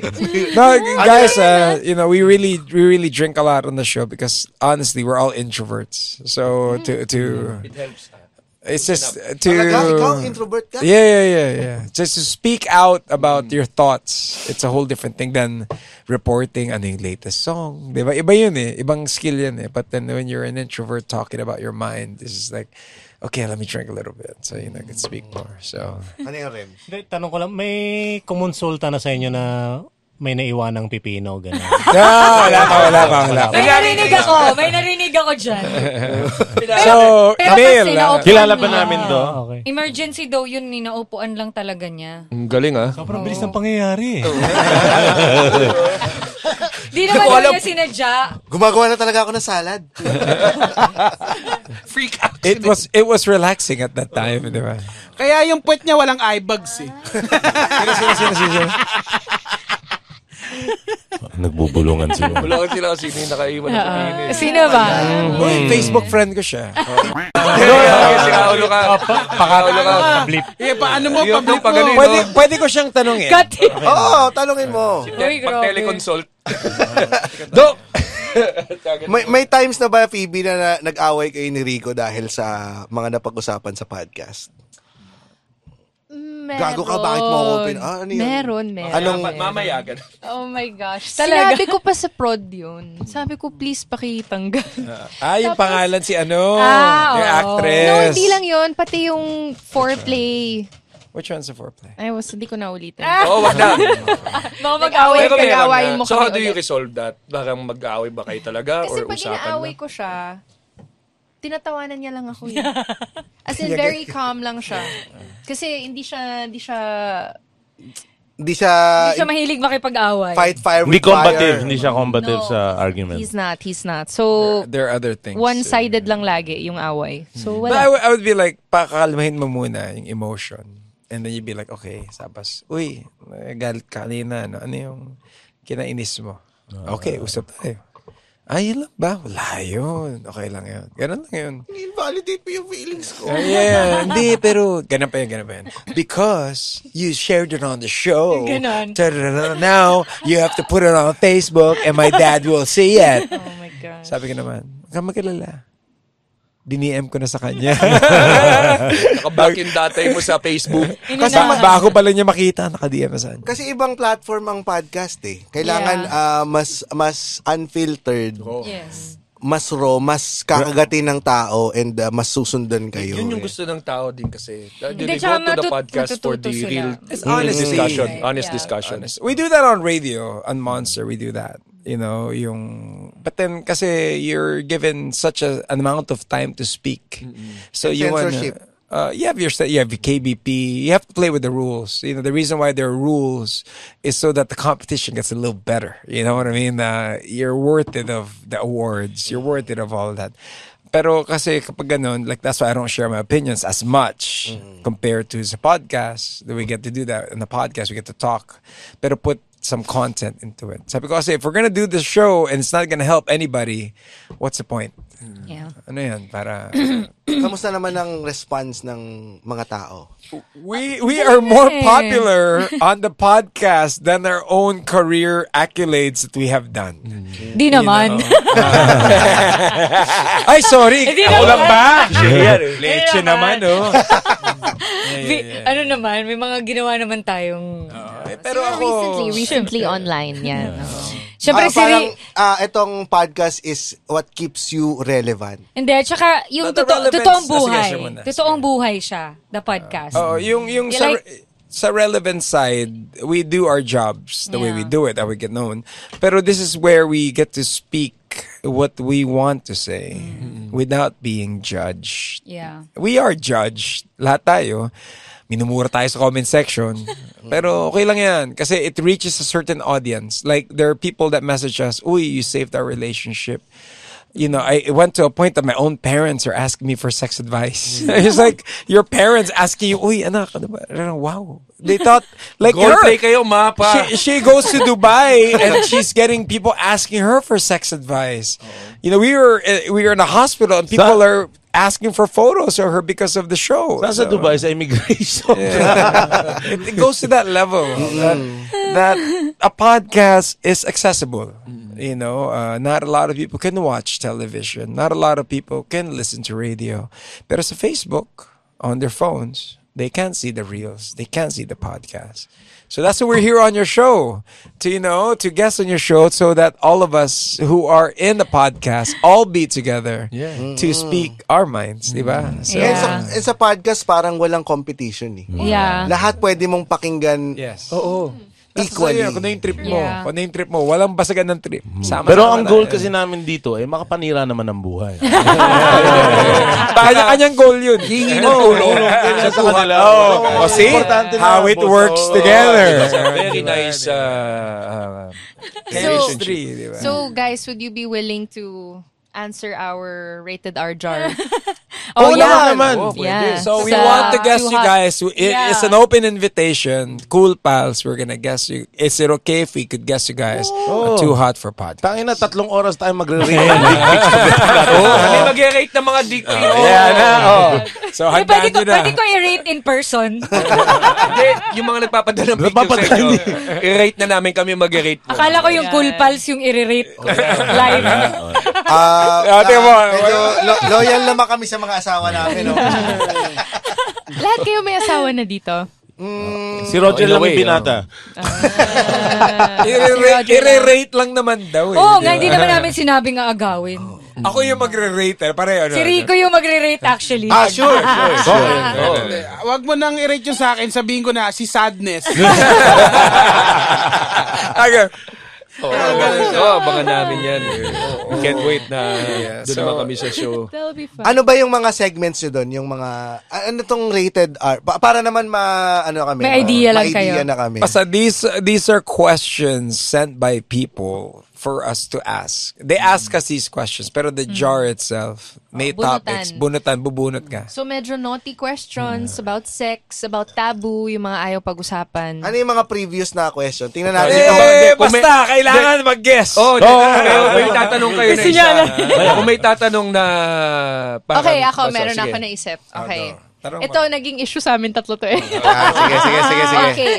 No, guys, uh, you know, we really, we really drink a lot on the show because honestly, we're all introverts. So to to, It helps. It's just to introvert ka? Yeah, yeah, yeah, yeah. Just to speak out about your thoughts. It's a whole different thing than reporting ano yung latest song. Diba? Iba yun eh. Ibang skill yan eh. But then when you're an introvert talking about your mind, it's just like, okay, let me drink a little bit so you know, I can speak more. So, Ano yung rem? Tanong ko lang, may kumonsulta na sa inyo na may naiwanang pipino, gano'n. no, wala pa, wala pa, wala pa. May narinig ako. May narinig ako dyan. So, pero Neil, kasi ah, Kilala ba namin to? Ah, okay. Emergency daw yun, ninaupuan lang talaga niya. Ang galing ah. Sobrang bilis ng pangyayari eh. Di naman daw niya sinadya. Gumagawa na talaga ako ng salad. Freak out. it was it was relaxing at that time, di ba? Kaya yung puwet niya walang eye bags eh. Sino, sino, sino, sino? Nagbubulungan sila. Ko sila kasi hindi nakaiwan ng eh. Sino ba? Uy, Facebook friend ko siya. Kasi kaulo ka. Pakaulo ka. Blip. Eh, paano mo? Yung pag mo. ano, Pwede, pwede ko siyang tanongin. Kati. Oo, talungin mo. Uy, Pag grabe. teleconsult. Dok! May, may times na ba, Phoebe, na, na nag-away kayo ni Rico dahil sa mga napag-usapan sa podcast? Meron. Gago ka, bakit mo ako pin- Ah, ano yun? Meron, meron. Anong, Mamaya, ganun. Oh my gosh. Talaga? Sinabi ko pa sa prod yun. Sabi ko, please pakitanggal. Ah, yung pangalan si ano, Ah, yung actress. no, hindi lang yun. Pati yung foreplay. Which one's the foreplay? Ay, was, hindi ko na ulitin. Oo, wag na. Baka mag-away meron na. mo So kami how do you resolve that? Parang mag-aaway ba kayo talaga? Kasi or pag usapan inaaway na? ko siya, tinatawanan niya lang ako. Eh. As in, very calm lang siya. Kasi hindi siya, hindi siya, Hindi siya, Hindi siya mahilig makipag-away. fight fire with Hindi combative. fire. Hindi siya combative No, sa argument. he's not, he's not. So, There are other things. one-sided lang lagi yung away. So, But I, wala. would- I would be like, pakakalmahin mo muna yung emotion. And then you'd be like, okay, sabas, uy, galit ka kanina, ano, ano yung kinainis mo? Okay, usap tayo. Ay, yun lang ba? Wala yun. Okay lang yun. Ganun lang yun. Invalidate mo yung feelings ko. Ah, yeah, hindi, pero ganun pa yun, ganun pa yun. Because you shared it on the show. Ta-da-da-da. Now, you have to put it on Facebook and my dad will see it. Oh my God. Sabi ko naman, huwag kang magkalala. Diniem ko na sa kanya. Nakaback yung datay mo sa Facebook. Kasi bago pala niya makita, naka-DM na sa kanya. Kasi ibang platform ang podcast eh. Kailangan ah, mas mas unfiltered, Yes. mas raw, mas kakagatin ng tao and ah, mas susundan kayo. Yun yung gusto ng tao din kasi. Hindi, they tsaka go to the matut- podcast for matututo the sila. real It's honest honesty. discussion. Honest yeah. discussion. We do that on radio, on Monster, we do that. You know, yung... But then, kasi you're given such a, an amount of time to speak. So And you want censorship. Uh, you have your you have your KBP. You have to play with the rules. You know the reason why there are rules is so that the competition gets a little better. You know what I mean? Uh, you're worth it of the awards. You're worth it of all that. Pero kasi kapag ganun, like that's why I don't share my opinions as much compared to sa podcast. That we get to do that in the podcast, we get to talk. Pero put some content into it. Sabi ko kasi, if we're gonna do this show and it's not gonna help anybody, what's the point? Yeah. Ano yan? Para... Kamusta naman ang response ng mga tao? We we are more popular on the podcast than our own career accolades that we have done. Di naman. Ay, sorry. Hindi Ako naman. lang ba? Leche naman. naman, oh. Bi- Ano naman, may mga ginawa naman tayong... pero ako... Recently, recently online yan. Siyempre, Ah, si parang, ah, itong podcast is what keeps you relevant. Hindi, tsaka yung relevance, totoong sige, buhay. Totoong buhay siya, the podcast. Oh, yung yung sa, like- sa relevant side, we do our jobs the way we Yeah. do it, that we get known. Pero this is where we get to speak what we want to say mm-hmm. without being judged. Yeah. We are judged. Lahat tayo. Minumura tayo sa comment section. Pero okay lang yan. Kasi it reaches a certain audience. Like, there are people that message us, Uy, you saved our relationship. You know, I went to a point that my own parents are asking me for sex advice. Mm. it's like, your parents asking you, Uy, anak, ano ba? Ano, Wow. They thought, like Goal her. play kayo, mapa. She, she goes to Dubai and she's getting people asking her for sex advice. Oh. You know, we were uh, we were in a hospital and people are asking for photos of her because of the show. Saan sa So- Dubai? Sa immigration. Yeah. it, it goes to that level mm. that, that a podcast is accessible. Mm. You know, uh, not a lot of people can watch television. Not a lot of people can listen to radio. but Pero sa Facebook, on their phones, they can't see the reels. They can't see the podcast. So that's why we're here on your show to, you know, to guest on your show so that all of us who are in the podcast all be together to speak our minds, di ba? So, And, sa, sa podcast, parang walang competition eh. Yeah. Lahat pwede mong pakinggan Yes. Oo. Equally. equally. Kung ano yung trip mo. Yeah. Kung ano yung trip mo. Walang basagan ng trip. Sama Pero ang goal kasi namin dito ay makapanira naman ng buhay. Kanya-kanyang goal yun. Hingi ng tulong. Sa kanila. Oh, oh, see? Importante na, How it boss. works Oo. together. It's a very nice uh, uh, Chemistry, di ba? So, guys, would you be willing to answer our rated R jar? Oh, Oo yeah. naman. Oh, Yeah. So we Sa want to guess you guys. It, Yeah. It's an open invitation. Cool pals, we're gonna guess you. Is it okay if we could guess you guys Oh. too hot for podcast? Tangin na, tatlong oras tayo magre-rate. oh, kami mag-rate ng mga dick pic. Yeah, na. Oh. So handaan pwede ko, na. pwede ko i-rate in person. Hindi, yung mga nagpapadala ng picture sa inyo, i-rate na namin kami mag-rate po. Akala ko yung cool pals yung i-rate live. Ah, Ate ah, mo. medyo lo- loyal naman kami sa mga asawa namin. No? Lahat kayo may asawa na dito. si Roger a lang way, yung binata. I-rate, i-rate lang naman daw eh. Oo, Di nga, hindi naman namin sinabing aagawin. Ako yung magre-rate. eh. Pareho. Si Rico yung magre-rate actually. ah, sure, sure. Oh. Wag mo nang i-rate yung sa akin, sabihin ko na, si Sadness. Okay. Oo, oh, abangan namin yan. We can't wait na doon so- naman kami sa show. That'll be fun. Ano ba yung mga segments nyo doon? Yung mga, ano tong rated R? Pa- para naman ma, ano kami? May idea ma- lang idea kayo. na kami. Basta these these are questions sent by people for us to ask. They ask us these questions, pero the jar itself may Bunutan. topics. Bunutan, bubunot ka. So, medyo naughty questions about sex, about taboo, yung mga ayaw pag-usasan. Ano yung mga previous na question? Tingnan natin. Eh, kung may- basta, kailangan mag-guess. Oh, oh, pero kung may tatanong kayo na isa. Kung may tatanong na... parang- Okay, ako, basta, meron sige. ako naisip. Okay. Tanong Ito, naging issue sa amin tatlo to eh. Ah, sige, sige, sige, sige. okay.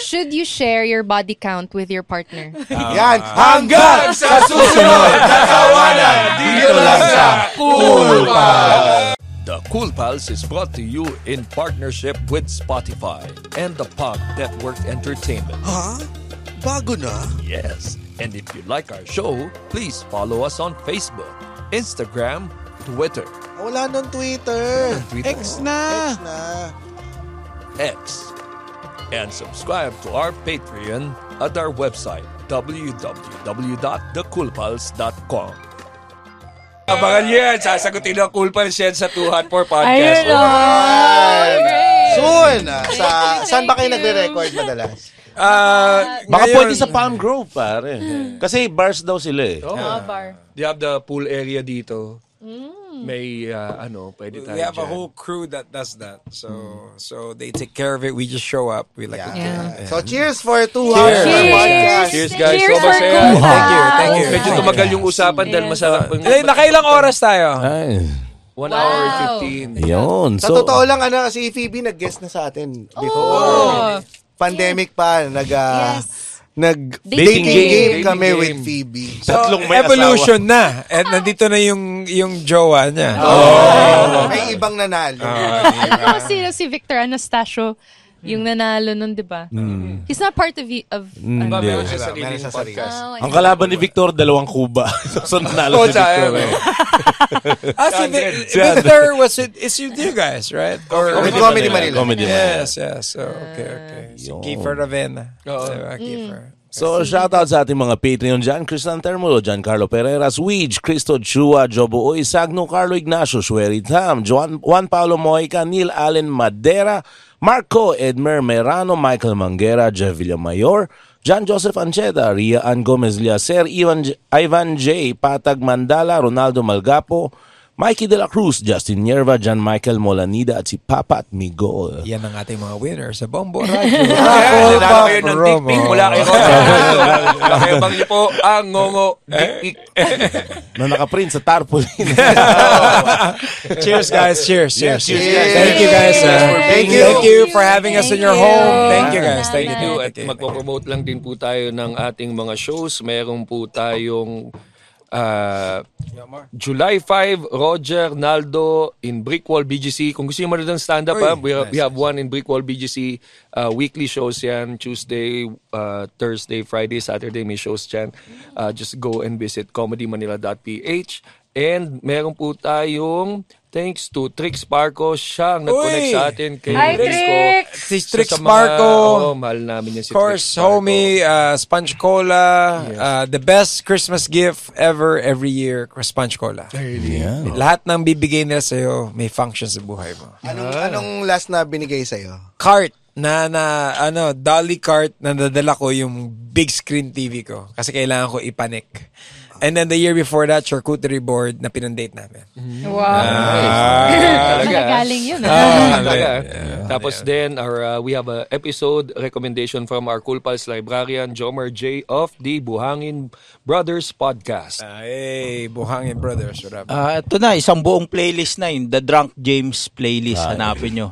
Should you share your body count with your partner? Yan. Hanggang sa susunod na kawalan dito lang sa Cool Pals. The Cool Pals is brought to you in partnership with Spotify and the Pod Network Entertainment. Ha? Bago na? Yes. And if you like our show, please follow us on Facebook, Instagram, Twitter, Wala nung Twitter. Twitter. X na. X na. X. And subscribe to our Patreon at our website www.thecoolpals.com. Abangan niyo yan. Sasagutin ng Cool Pals yan sa Too Hot for Podcast. Ayun oh. Soon. ah, Sa, saan ba kayo nagre-record madalas? Ah, Baka ngayon- pwede sa Palm Grove, pare. Kasi bars daw sila eh. Oh. bar. You have the pool area dito. May uh, ano, pwede tayo We have a dyan. whole crew that does that. So so they take care of it. We just show up. We like Yeah. okay. Yeah. So cheers for two Cheers. hours of Cheers. podcast. Cheers guys, Cheers so for masaya. Cool Thank you, thank you. Medyo tumagal yung usapan dahil masarap yung Eh, nakailang oras tayo? Ay, 1 hour and Wow. 15. yun. Sa So, totoo lang, ano, si Phoebe nag-guest na sa atin before. Oh. Pandemic pa, nag, ah, Yes. Nag Dating dating game, game. kami Dating with game. Phoebe. So, Tatlong may evolution na. At nandito na yung yung jowa niya. Oh. May ibang nanalo. Alam mo sino si Victor Anastasio, yung nanalo nun, di ba? He's not part of, y- of Mm, Ba, hindi. meron siya Meron sarili. podcast. Oh, Ang kalaban ni Victor, dalawang kuba. so, nanalo Oh, si Victor. sayang, eh. Ah, si Vi- Victor was it? It's with you guys, right? Or With Comedy Manila. Comedy Manila. Yes, yes. So, okay, okay. So, Kiefer Ravenna. Oo. So, uh, Kiefer. So, shoutout sa ating mga Patreon dyan. Cristian Termulo, Giancarlo Pereras, Weege, Cristo Chua, Jobo Oy, Sagno, Carlo Ignacio, Shueri Tam, Juan, Juan Paulo Moica, Neil Allen Madera, Marco Edmer Merano, Michael Manguera, Jeff Villamayor, John Joseph Ancheta, Ria Ann Gomez Liacer, Ivan, Ivan J. Patag Mandala, Ronaldo Malgapo, Mikey De La Cruz, Justin Yerva, John Michael Molanida at si Papa at Migol. Yan ang ating mga winners sa Bombo Radio. Nanalo Raffle kayo ng pic mula kay Ronaldo. Pakayabang niyo po ang ngongo dick pic. na nakaprint sa tarpaulin. cheers, guys. Cheers. Cheers. cheers, guys. Thank you, guys. uh, Thank you. Thank you for having us in your home. Thank you, guys. Thank you. At magpo-promote lang din po tayo ng ating mga shows. Meron po tayong ah, July 5, Roger Naldo in Brickwall BGC. Kung gusto niyo manood ng stand-up, ha, we, have, nice, we have one in Brickwall BGC. Uh, weekly shows yan. Tuesday, uh, Thursday, Friday, Saturday may shows yan. Uh, just go and visit comedymanila.ph. And meron po tayong thanks to Trix Parco. Siya ang nag-connect Uy! sa atin kay Hi, Rico. Trix! Si Isa Trix sa mga- Marco. Oo, mahal namin yan si Of course, Trix Marco. homie, uh, Sponge Cola, uh, the best Christmas gift ever every year, Sponge Cola. Lahat ng bibigay nila sa'yo, may function sa buhay mo. Anong, anong last na binigay sa'yo? Cart na, na, ano, dolly cart na nadala ko yung big screen TV ko. Kasi kailangan ko ipanik. And then the year before that, charcuterie board na pinandate namin. Wow. Ah, Talaga. Galing yun? Ah, Ah, talaga. yeah. Tapos then, our, uh, we have a episode recommendation from our Cool Pals librarian, Jomer J. of the Buhangin Brothers Podcast. Hey, Buhangin Brothers, what up? Ah, ito na, isang buong playlist na yun. The Drunk James playlist. Hanapin nyo.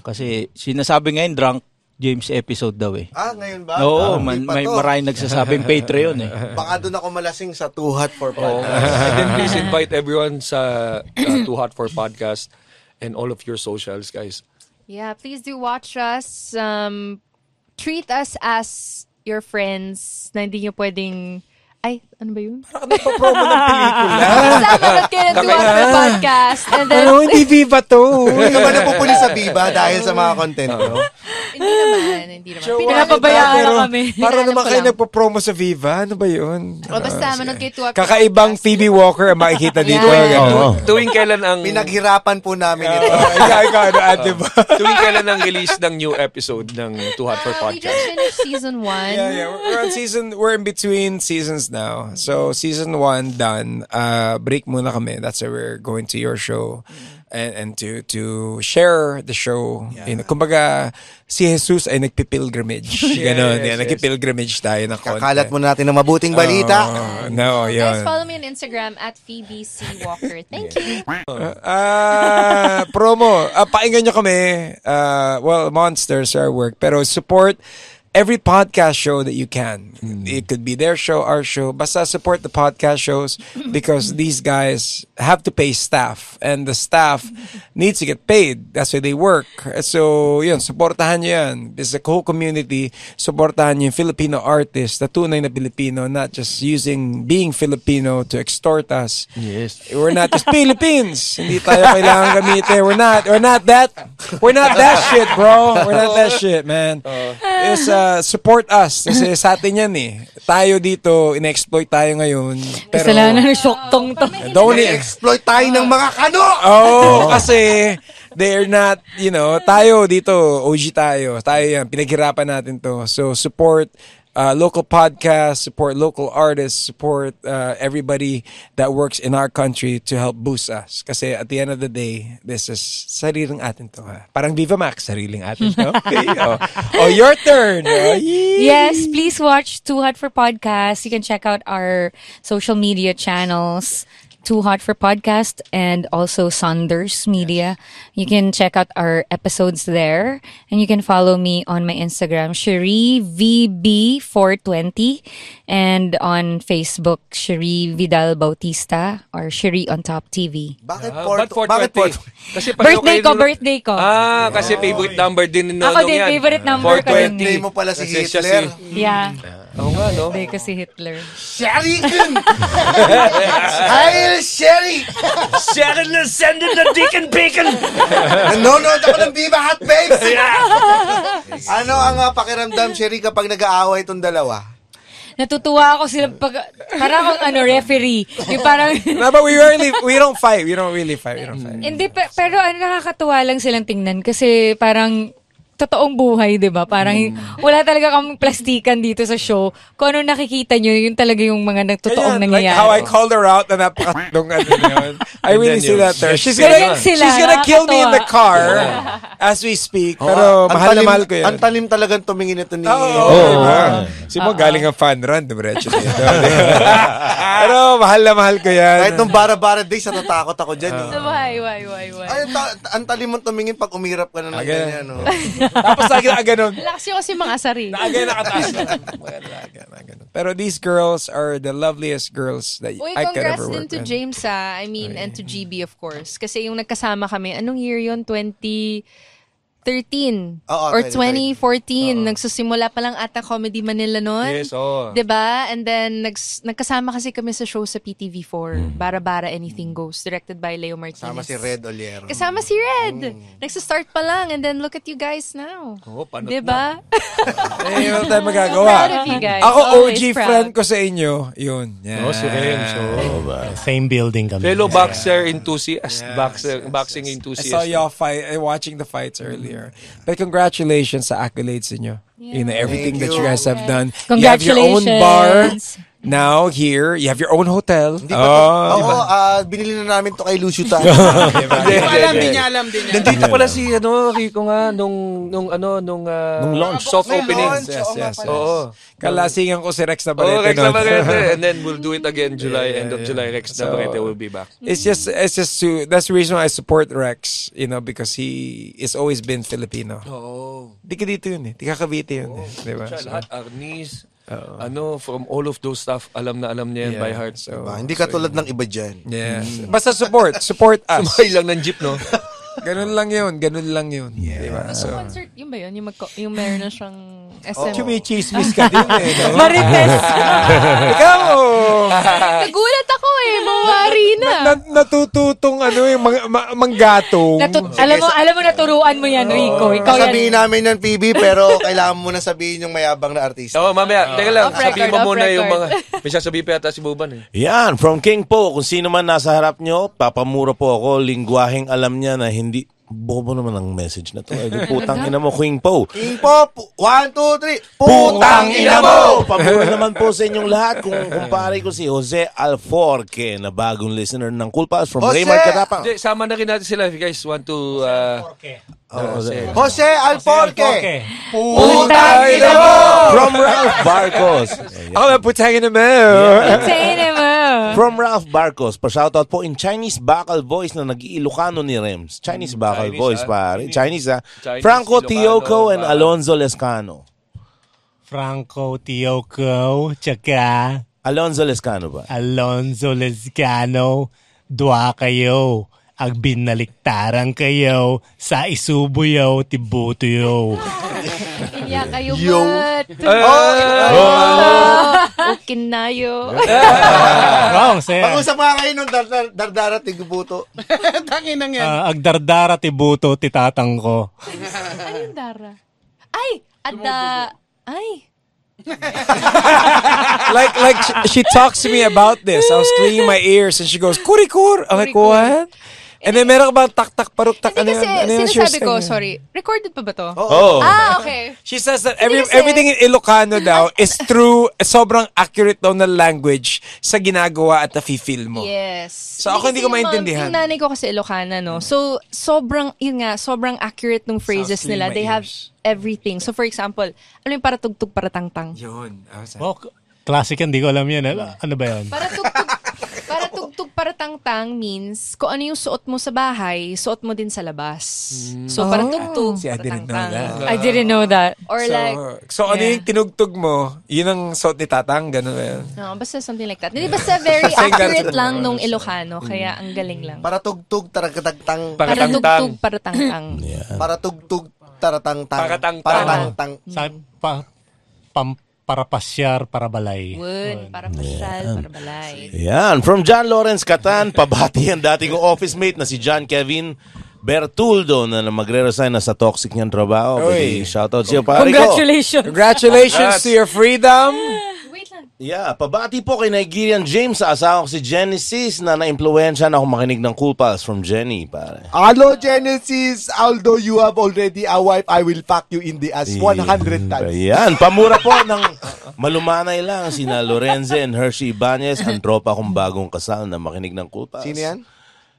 Kasi sinasabi ngayon, Drunk James episode daw eh. Ah, ngayon ba? Oo, Ah, man, may maraming nagsasabing Patreon eh. Baka doon ako malasing sa Too Hot for Oh, Podcast. and then please invite everyone sa uh, Too Hot for Podcast and all of your socials, guys. Yeah, please do watch us. Um, treat us as your friends na hindi nyo pwedeng... Ay, ano ba yun? Nagpa-promo ng pelikula. Basta manood kayo ng Podcast. And then, Ano, hindi Viva to. Hindi ka ba napupuli sa Viva dahil sa mga content mo? hindi naman, hindi naman. Jowa Pinapabayaan lang kami. Para naman ko kayo lang. nagpo-promo sa Viva. Ano ba yun? O basta, manood kayo Kakaibang Phoebe Walker ang makikita dito. Oo. Tuwing kailan ang Pinaghirapan po namin ito. Ikaw, ikaw, ano, ate ba? tuwing kailan ang release ng new episode ng Too Hot for Uh, we just Podcast? finished season one. Yeah, yeah. We're on season, we're in between seasons now. So, season one done. Uh, break muna kami. That's why we're going to your show. And, and to to share the show. You know, kumbaga, si Jesus ay nagpipilgrimage. Ganon. Yes, yan. yes. Nagpipilgrimage tayo ng konti. Kakalat mo natin ng mabuting balita. Oh, no, Guys, yun. follow me on Instagram at Phoebe C. Walker. Thank you. Ah, promo. Ah, pakinggan nyo kami. Ah, well, Monsters are work. Pero support every podcast show that you can. It could be their show, our show. Basta support the podcast shows because these guys have to pay staff and the staff needs to get paid. That's why they work. So, yun, supportahan nyo yan. This is a whole community. Supportahan nyo yung Filipino artists, na tunay na Filipino, not just using being Filipino to extort us. Yes. We're not just Philippines. Hindi tayo kailangan gamitin. We're not. We're not that. We're not that shit, bro. We're not that shit, man. Is uh, support us. Kasi sa atin yan eh. Tayo dito, in-exploit tayo ngayon. Pero, Kasalanan ng syoktong to. don't exploit tayo ng mga kano! Oh, kasi they're not, you know, tayo dito, OG tayo. Tayo yan, pinaghirapan natin to. So support uh, local podcasts, support local artists, support uh, everybody that works in our country to help boost us. Kasi at the end of the day, this is sariling atin to. Ha? Parang Viva Max, sariling atin to. Okay. oh. oh, your turn. Oh. Yes, please watch Too Hot for Podcast. You can check out our social media channels. Too Hot for Podcast and also Saunders Media. You can check out our episodes there and you can follow me on my Instagram, Cherie VB420 and on Facebook, Cherie Vidal Bautista or Cherie on Top TV. Bakit Port- ba't 420? bakit Port- Kasi Birthday kayo ko, birthday ko. Ah, kasi favorite number din ni Nonong Ako din, yan. favorite number ko rin. 420. mo pala si Kasi siya Hitler. si- Yeah. Oo nga, no? Birthday ko si Hitler. Sherry! Heil Sherry! Sherry na send it na Deacon Bacon! Nanonood ako ng Viva Hot Babes! ano ang uh, pakiramdam, Sherry, kapag nag-aaway itong dalawa? Natutuwa ako sila pag, parang akong ano, referee. Yung parang, no, but we really, we don't fight. We don't really fight. We don't fight. hindi, pe- pero ano, nakakatuwa lang silang tingnan kasi parang totoong buhay, di ba? Parang wala talaga kaming plastikan dito sa show. Kung ano nakikita nyo, yun talaga yung mga nagtotoong Ayan, nangyayari. Like how I called her out na napakatong ano yun. I really see that there. She's gonna, sila, she's gonna kill me in the car as we speak. Oo, Pero ang mahal na talim- mahal ko yan. Ang talim talagang tumingin ito ni... Oo, oh, diba? Si mo galing ang fan run, diretso dito. Pero mahal na mahal ko yan. Kahit nung bara-bara days, natatakot ako dyan. eh. Why, why, why, why? Ay, ta- ang talim mo tumingin pag umirap ka na ng ganyan. No? Tapos lagi na ganun. Lakas yung kasi mga asari. Agay nakataas na. Pero these girls are the loveliest girls that Uy, I could congrats ever din work to with. James ah. I mean, and to GB of course. Kasi yung nagkasama kami, anong year yun? 20... 13 Oo, or 2013. 2014 nagsusimula pa lang ata Comedy Manila noon. Yes, oo. 'Di ba? And then nags, nagkasama kasi kami sa show sa PTV4, Bara Bara Anything Goes, directed by Leo Martinez. Sama si Red Oliero. Kasama si Red. Nagsa-start pa lang and then look at you guys now. Oo, panot 'Di ba? Eh, wala tayong magagawa. Proud of you guys. Ako, OG proud. friend ko sa inyo. Yun. Yan. Oh, si Renz. oh. Same building kami. Fellow boxer enthusiast. Boxer, boxing I enthusiast. saw y'all fight, eh, watching the fights earlier. But congratulations sa accolades niyo. You know, everything Thank that you you. guys have done. You have your own bar now here. You have your own hotel. Hindi pa to. Oh, Oo, ah, binili na namin to kay Lucio Ta. Hindi, Di ko alam, hindi, di niya alam, di niya alam. Nandito pala si ano, Rico nga nung nung ano nung ah, Nung launch. soft May opening. launch, Yes, oo nga yes, pala. yes. Oo. Kalasingan ko si Rex Oh, Navarrete. Rex nun. Navarrete. And then we'll do it again July, Yeah, end of yeah. July. Rex So, Navarrete will be back. It's just, it's just to, that's the reason why I support Rex, you know, because he is always been Filipino. Oo. Di ka dito yun eh. Di ka Cavite yun eh. Di ba? So, lahat, Arnis, ano, from all of those stuff, alam na alam niya yan Yeah, by heart. so- Ah, hindi katulad ng iba dyan. yeah. Basta support. Support us. Sumakay lang ng jeep, no? Ganun lang yun. Ganun lang yun. Di ba? So, Concert, yun ba yun? Yung, magko- yung meron na siyang SM. Chumichismis ka din eh. No? Marites. Ikaw! Nagulat ako eh. Mawari na. na, natututong ano yung mang, ma- manggatong. Natu- alam mo, alam mo, naturuan mo yan, Rico. Ikaw yan. Sabihin namin ng PB, pero kailangan mo na sabihin yung mayabang na artista. Oo, mamaya. Teka lang, record, sabihin mo muna yung mga... May sasabihin pa yata si Boban eh. Yan, from King Po. Kung sino man nasa harap nyo, papamura po ako. Lingwaheng alam niya na hindi... Bobo naman ang message na to. Di putang ina mo, King Po. King po, pu- one, two, three. Putang ina mo! Pamura naman po sa inyong lahat kung kumpare ko si Jose Alforque na bagong listener ng Cool Pals from Jose! Raymar Katapang. Hindi, sama na rin natin sila if you guys want to... Uh, uh, say- Jose Alforque. Putang ina mo! From Ralph Barcos. Ako na putangin naman. Sa'yo mo. From Ralph Barcos, pa-shoutout po in Chinese Bacal Voice na nag-iilocano ni Rems. Chinese Bacal Chinese, Voice, ah. pare. Chinese, ha? Chinese, Franco Ilocano, Tioco and. Alonzo Lescano. Franco Tioco, tsaka Alonzo Lescano ba? Alonzo Lescano, dua kayo. Ag binaliktaran kayo sa isubuyaw tibutuyo. Iya kayo Yo. ba't? Okay na yo. Wrong, saya. Pag-usap nga kayo nung dar- dar- dardara tigubuto. Tangin nang yan. Ah, agdardara tibuto titatang ko. Ano yung Dara? Ay! Ada... Ay! like, like she, she talks to me about this. I was cleaning my ears and she goes, Kurikur. I'm like, what? And then meron ka bang tak-tak, paruktak? Hindi ano kasi yun? Ano yung sinasabi ko, sign? sorry, recorded pa ba to? Oo. Ah, okay. She says that every, Hindi kasi- everything in Ilocano daw is true, sobrang accurate daw na language sa ginagawa at na-feel mo. Yes. So ako hindi ko maintindihan. Yung nanay ko kasi Ilocana, no? So, sobrang, yun nga, sobrang accurate ng phrases Sounds nila. They have everything. So, for example, ano yung para tugtog para tangtang? Yun. Like, Oh, classic yan, di ko alam yan. Ano ba yan? Para tugtog, para tugtog para tangtang means kung ano yung suot mo sa bahay, suot mo din sa labas. So, para Oh. tugtog See, I para didn't know tangtang. that. I didn't know that. Or so, like, so ano yeah. yung tinugtog mo, yun ang suot ni Tatang, gano'n ba yun? No, basta something like that. Hindi, basta very accurate lang nung Ilocano, kaya ang galing lang. Para tugtog, taratagtang. Para tugtog, para tangtang. Para tugtog, taratangtang. Paratangtang. Para tangtang. Sa, pa, pam, para pasyar, para balay. Wood, para pasyal, para balay. Yan, from John Lawrence Catan, pabati ang dating kong office mate na si John Kevin Bertuldo na magre-resign na sa toxic niyang trabaho. Pwede shoutout siya pare ko. Congratulations. Congratulations to your freedom! Yeah, pabati po kay Nigerian James sa asawa ko si Genesis na na-impluensya na ako makinig ng Cool Pals from Jenny, pare. Hello, Genesis. Although you have already a wife, I will fuck you in the ass 100 times. Ayan, pamura po ng malumanay lang sina Lorenzo and Hershey Ibanez, ang tropa kong bagong kasal na makinig ng Cool Pals. Sino yan?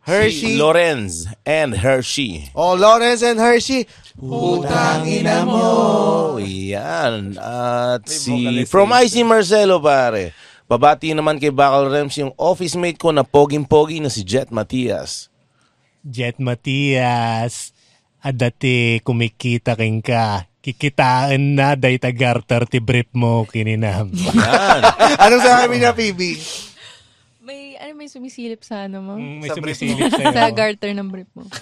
Hershey. Hershey. Lorenz and Hershey. Oh, Lawrence and Hershey. Putang ina mo. Yan. At si, vocalist from IC Marcelo, pare. Pabati naman kay Bakal Rems yung office mate ko na poging-pogi na si Jet Matias. Jet Matias. At dati kumikita king ka. Kikitaan na day tagartar ti brief mo kininam. Yan. Anong sabi niya, PB? May, may sumisilip sa ano mo? may Sa sumisilip sa'yo. sa garter ng brief mo.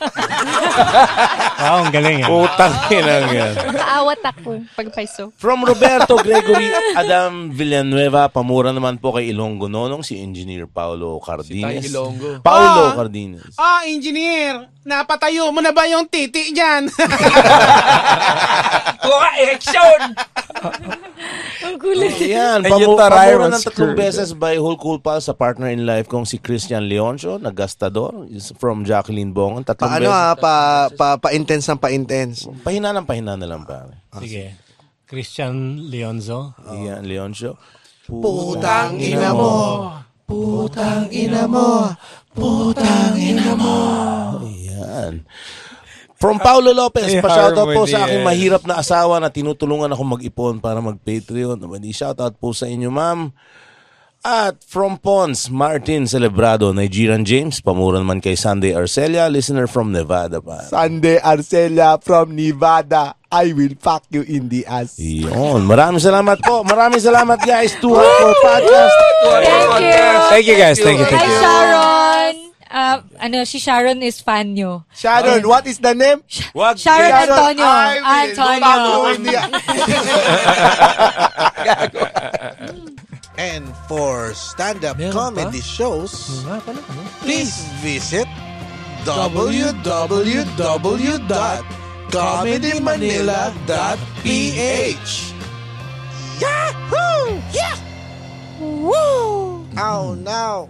Wow, ang galing ah. Putang ina yan. Kaawat ako pag paiso. From Roberto Gregory Adam Villanueva, pamura naman po kay Ilonggo Nonong si Engineer Paulo Cardenas. Si Tay Ilonggo. Paulo Ah. Cardenas. Ah, engineer, napatayo mo na ba yung titi dyan? Kuha, ereksyon! Ang kulit. Yan, And pamu- pamura ng tatlong beses by Whole Cool Pal sa partner in life kong si Christian Leoncio, na gastador, is from Jacqueline Bongon. Tatlong Paano beses. ha? Pa, pa, pa-intense ng pa-intense. Pahina ng pahina na lang, pare. Sige. Christian Leonzo. Yan, Leoncio. Putang ina mo. Putang ina mo. Putang ina mo. Yan. From Paulo Lopez, Ay, pa-shoutout po harmony, sa aking eh. mahirap na asawa na tinutulungan ako mag-ipon para mag-Patreon. Di shoutout po sa inyo, ma'am. At from Pons, Martin Celebrado, Nigerian James, pamura naman kay Sunday Arcelia, listener from Nevada pa. Sunday Arcelia from Nevada. I will fuck you in the ass. Yun. Maraming salamat po. Maraming salamat guys. Two Hardcore Podcast. Thank you. Thank you guys, thank you, thank Hi, you. Sharon. Uh, ano, si Sharon is fan nyo. Sharon, what is the name? Wag Sharon Sharon, Antonio. I will Antonio. fuck you in the ass. And for stand-up comedy shows, please visit www.comedymanila.ph Yahoo! Yeah! Woo! Oh, no!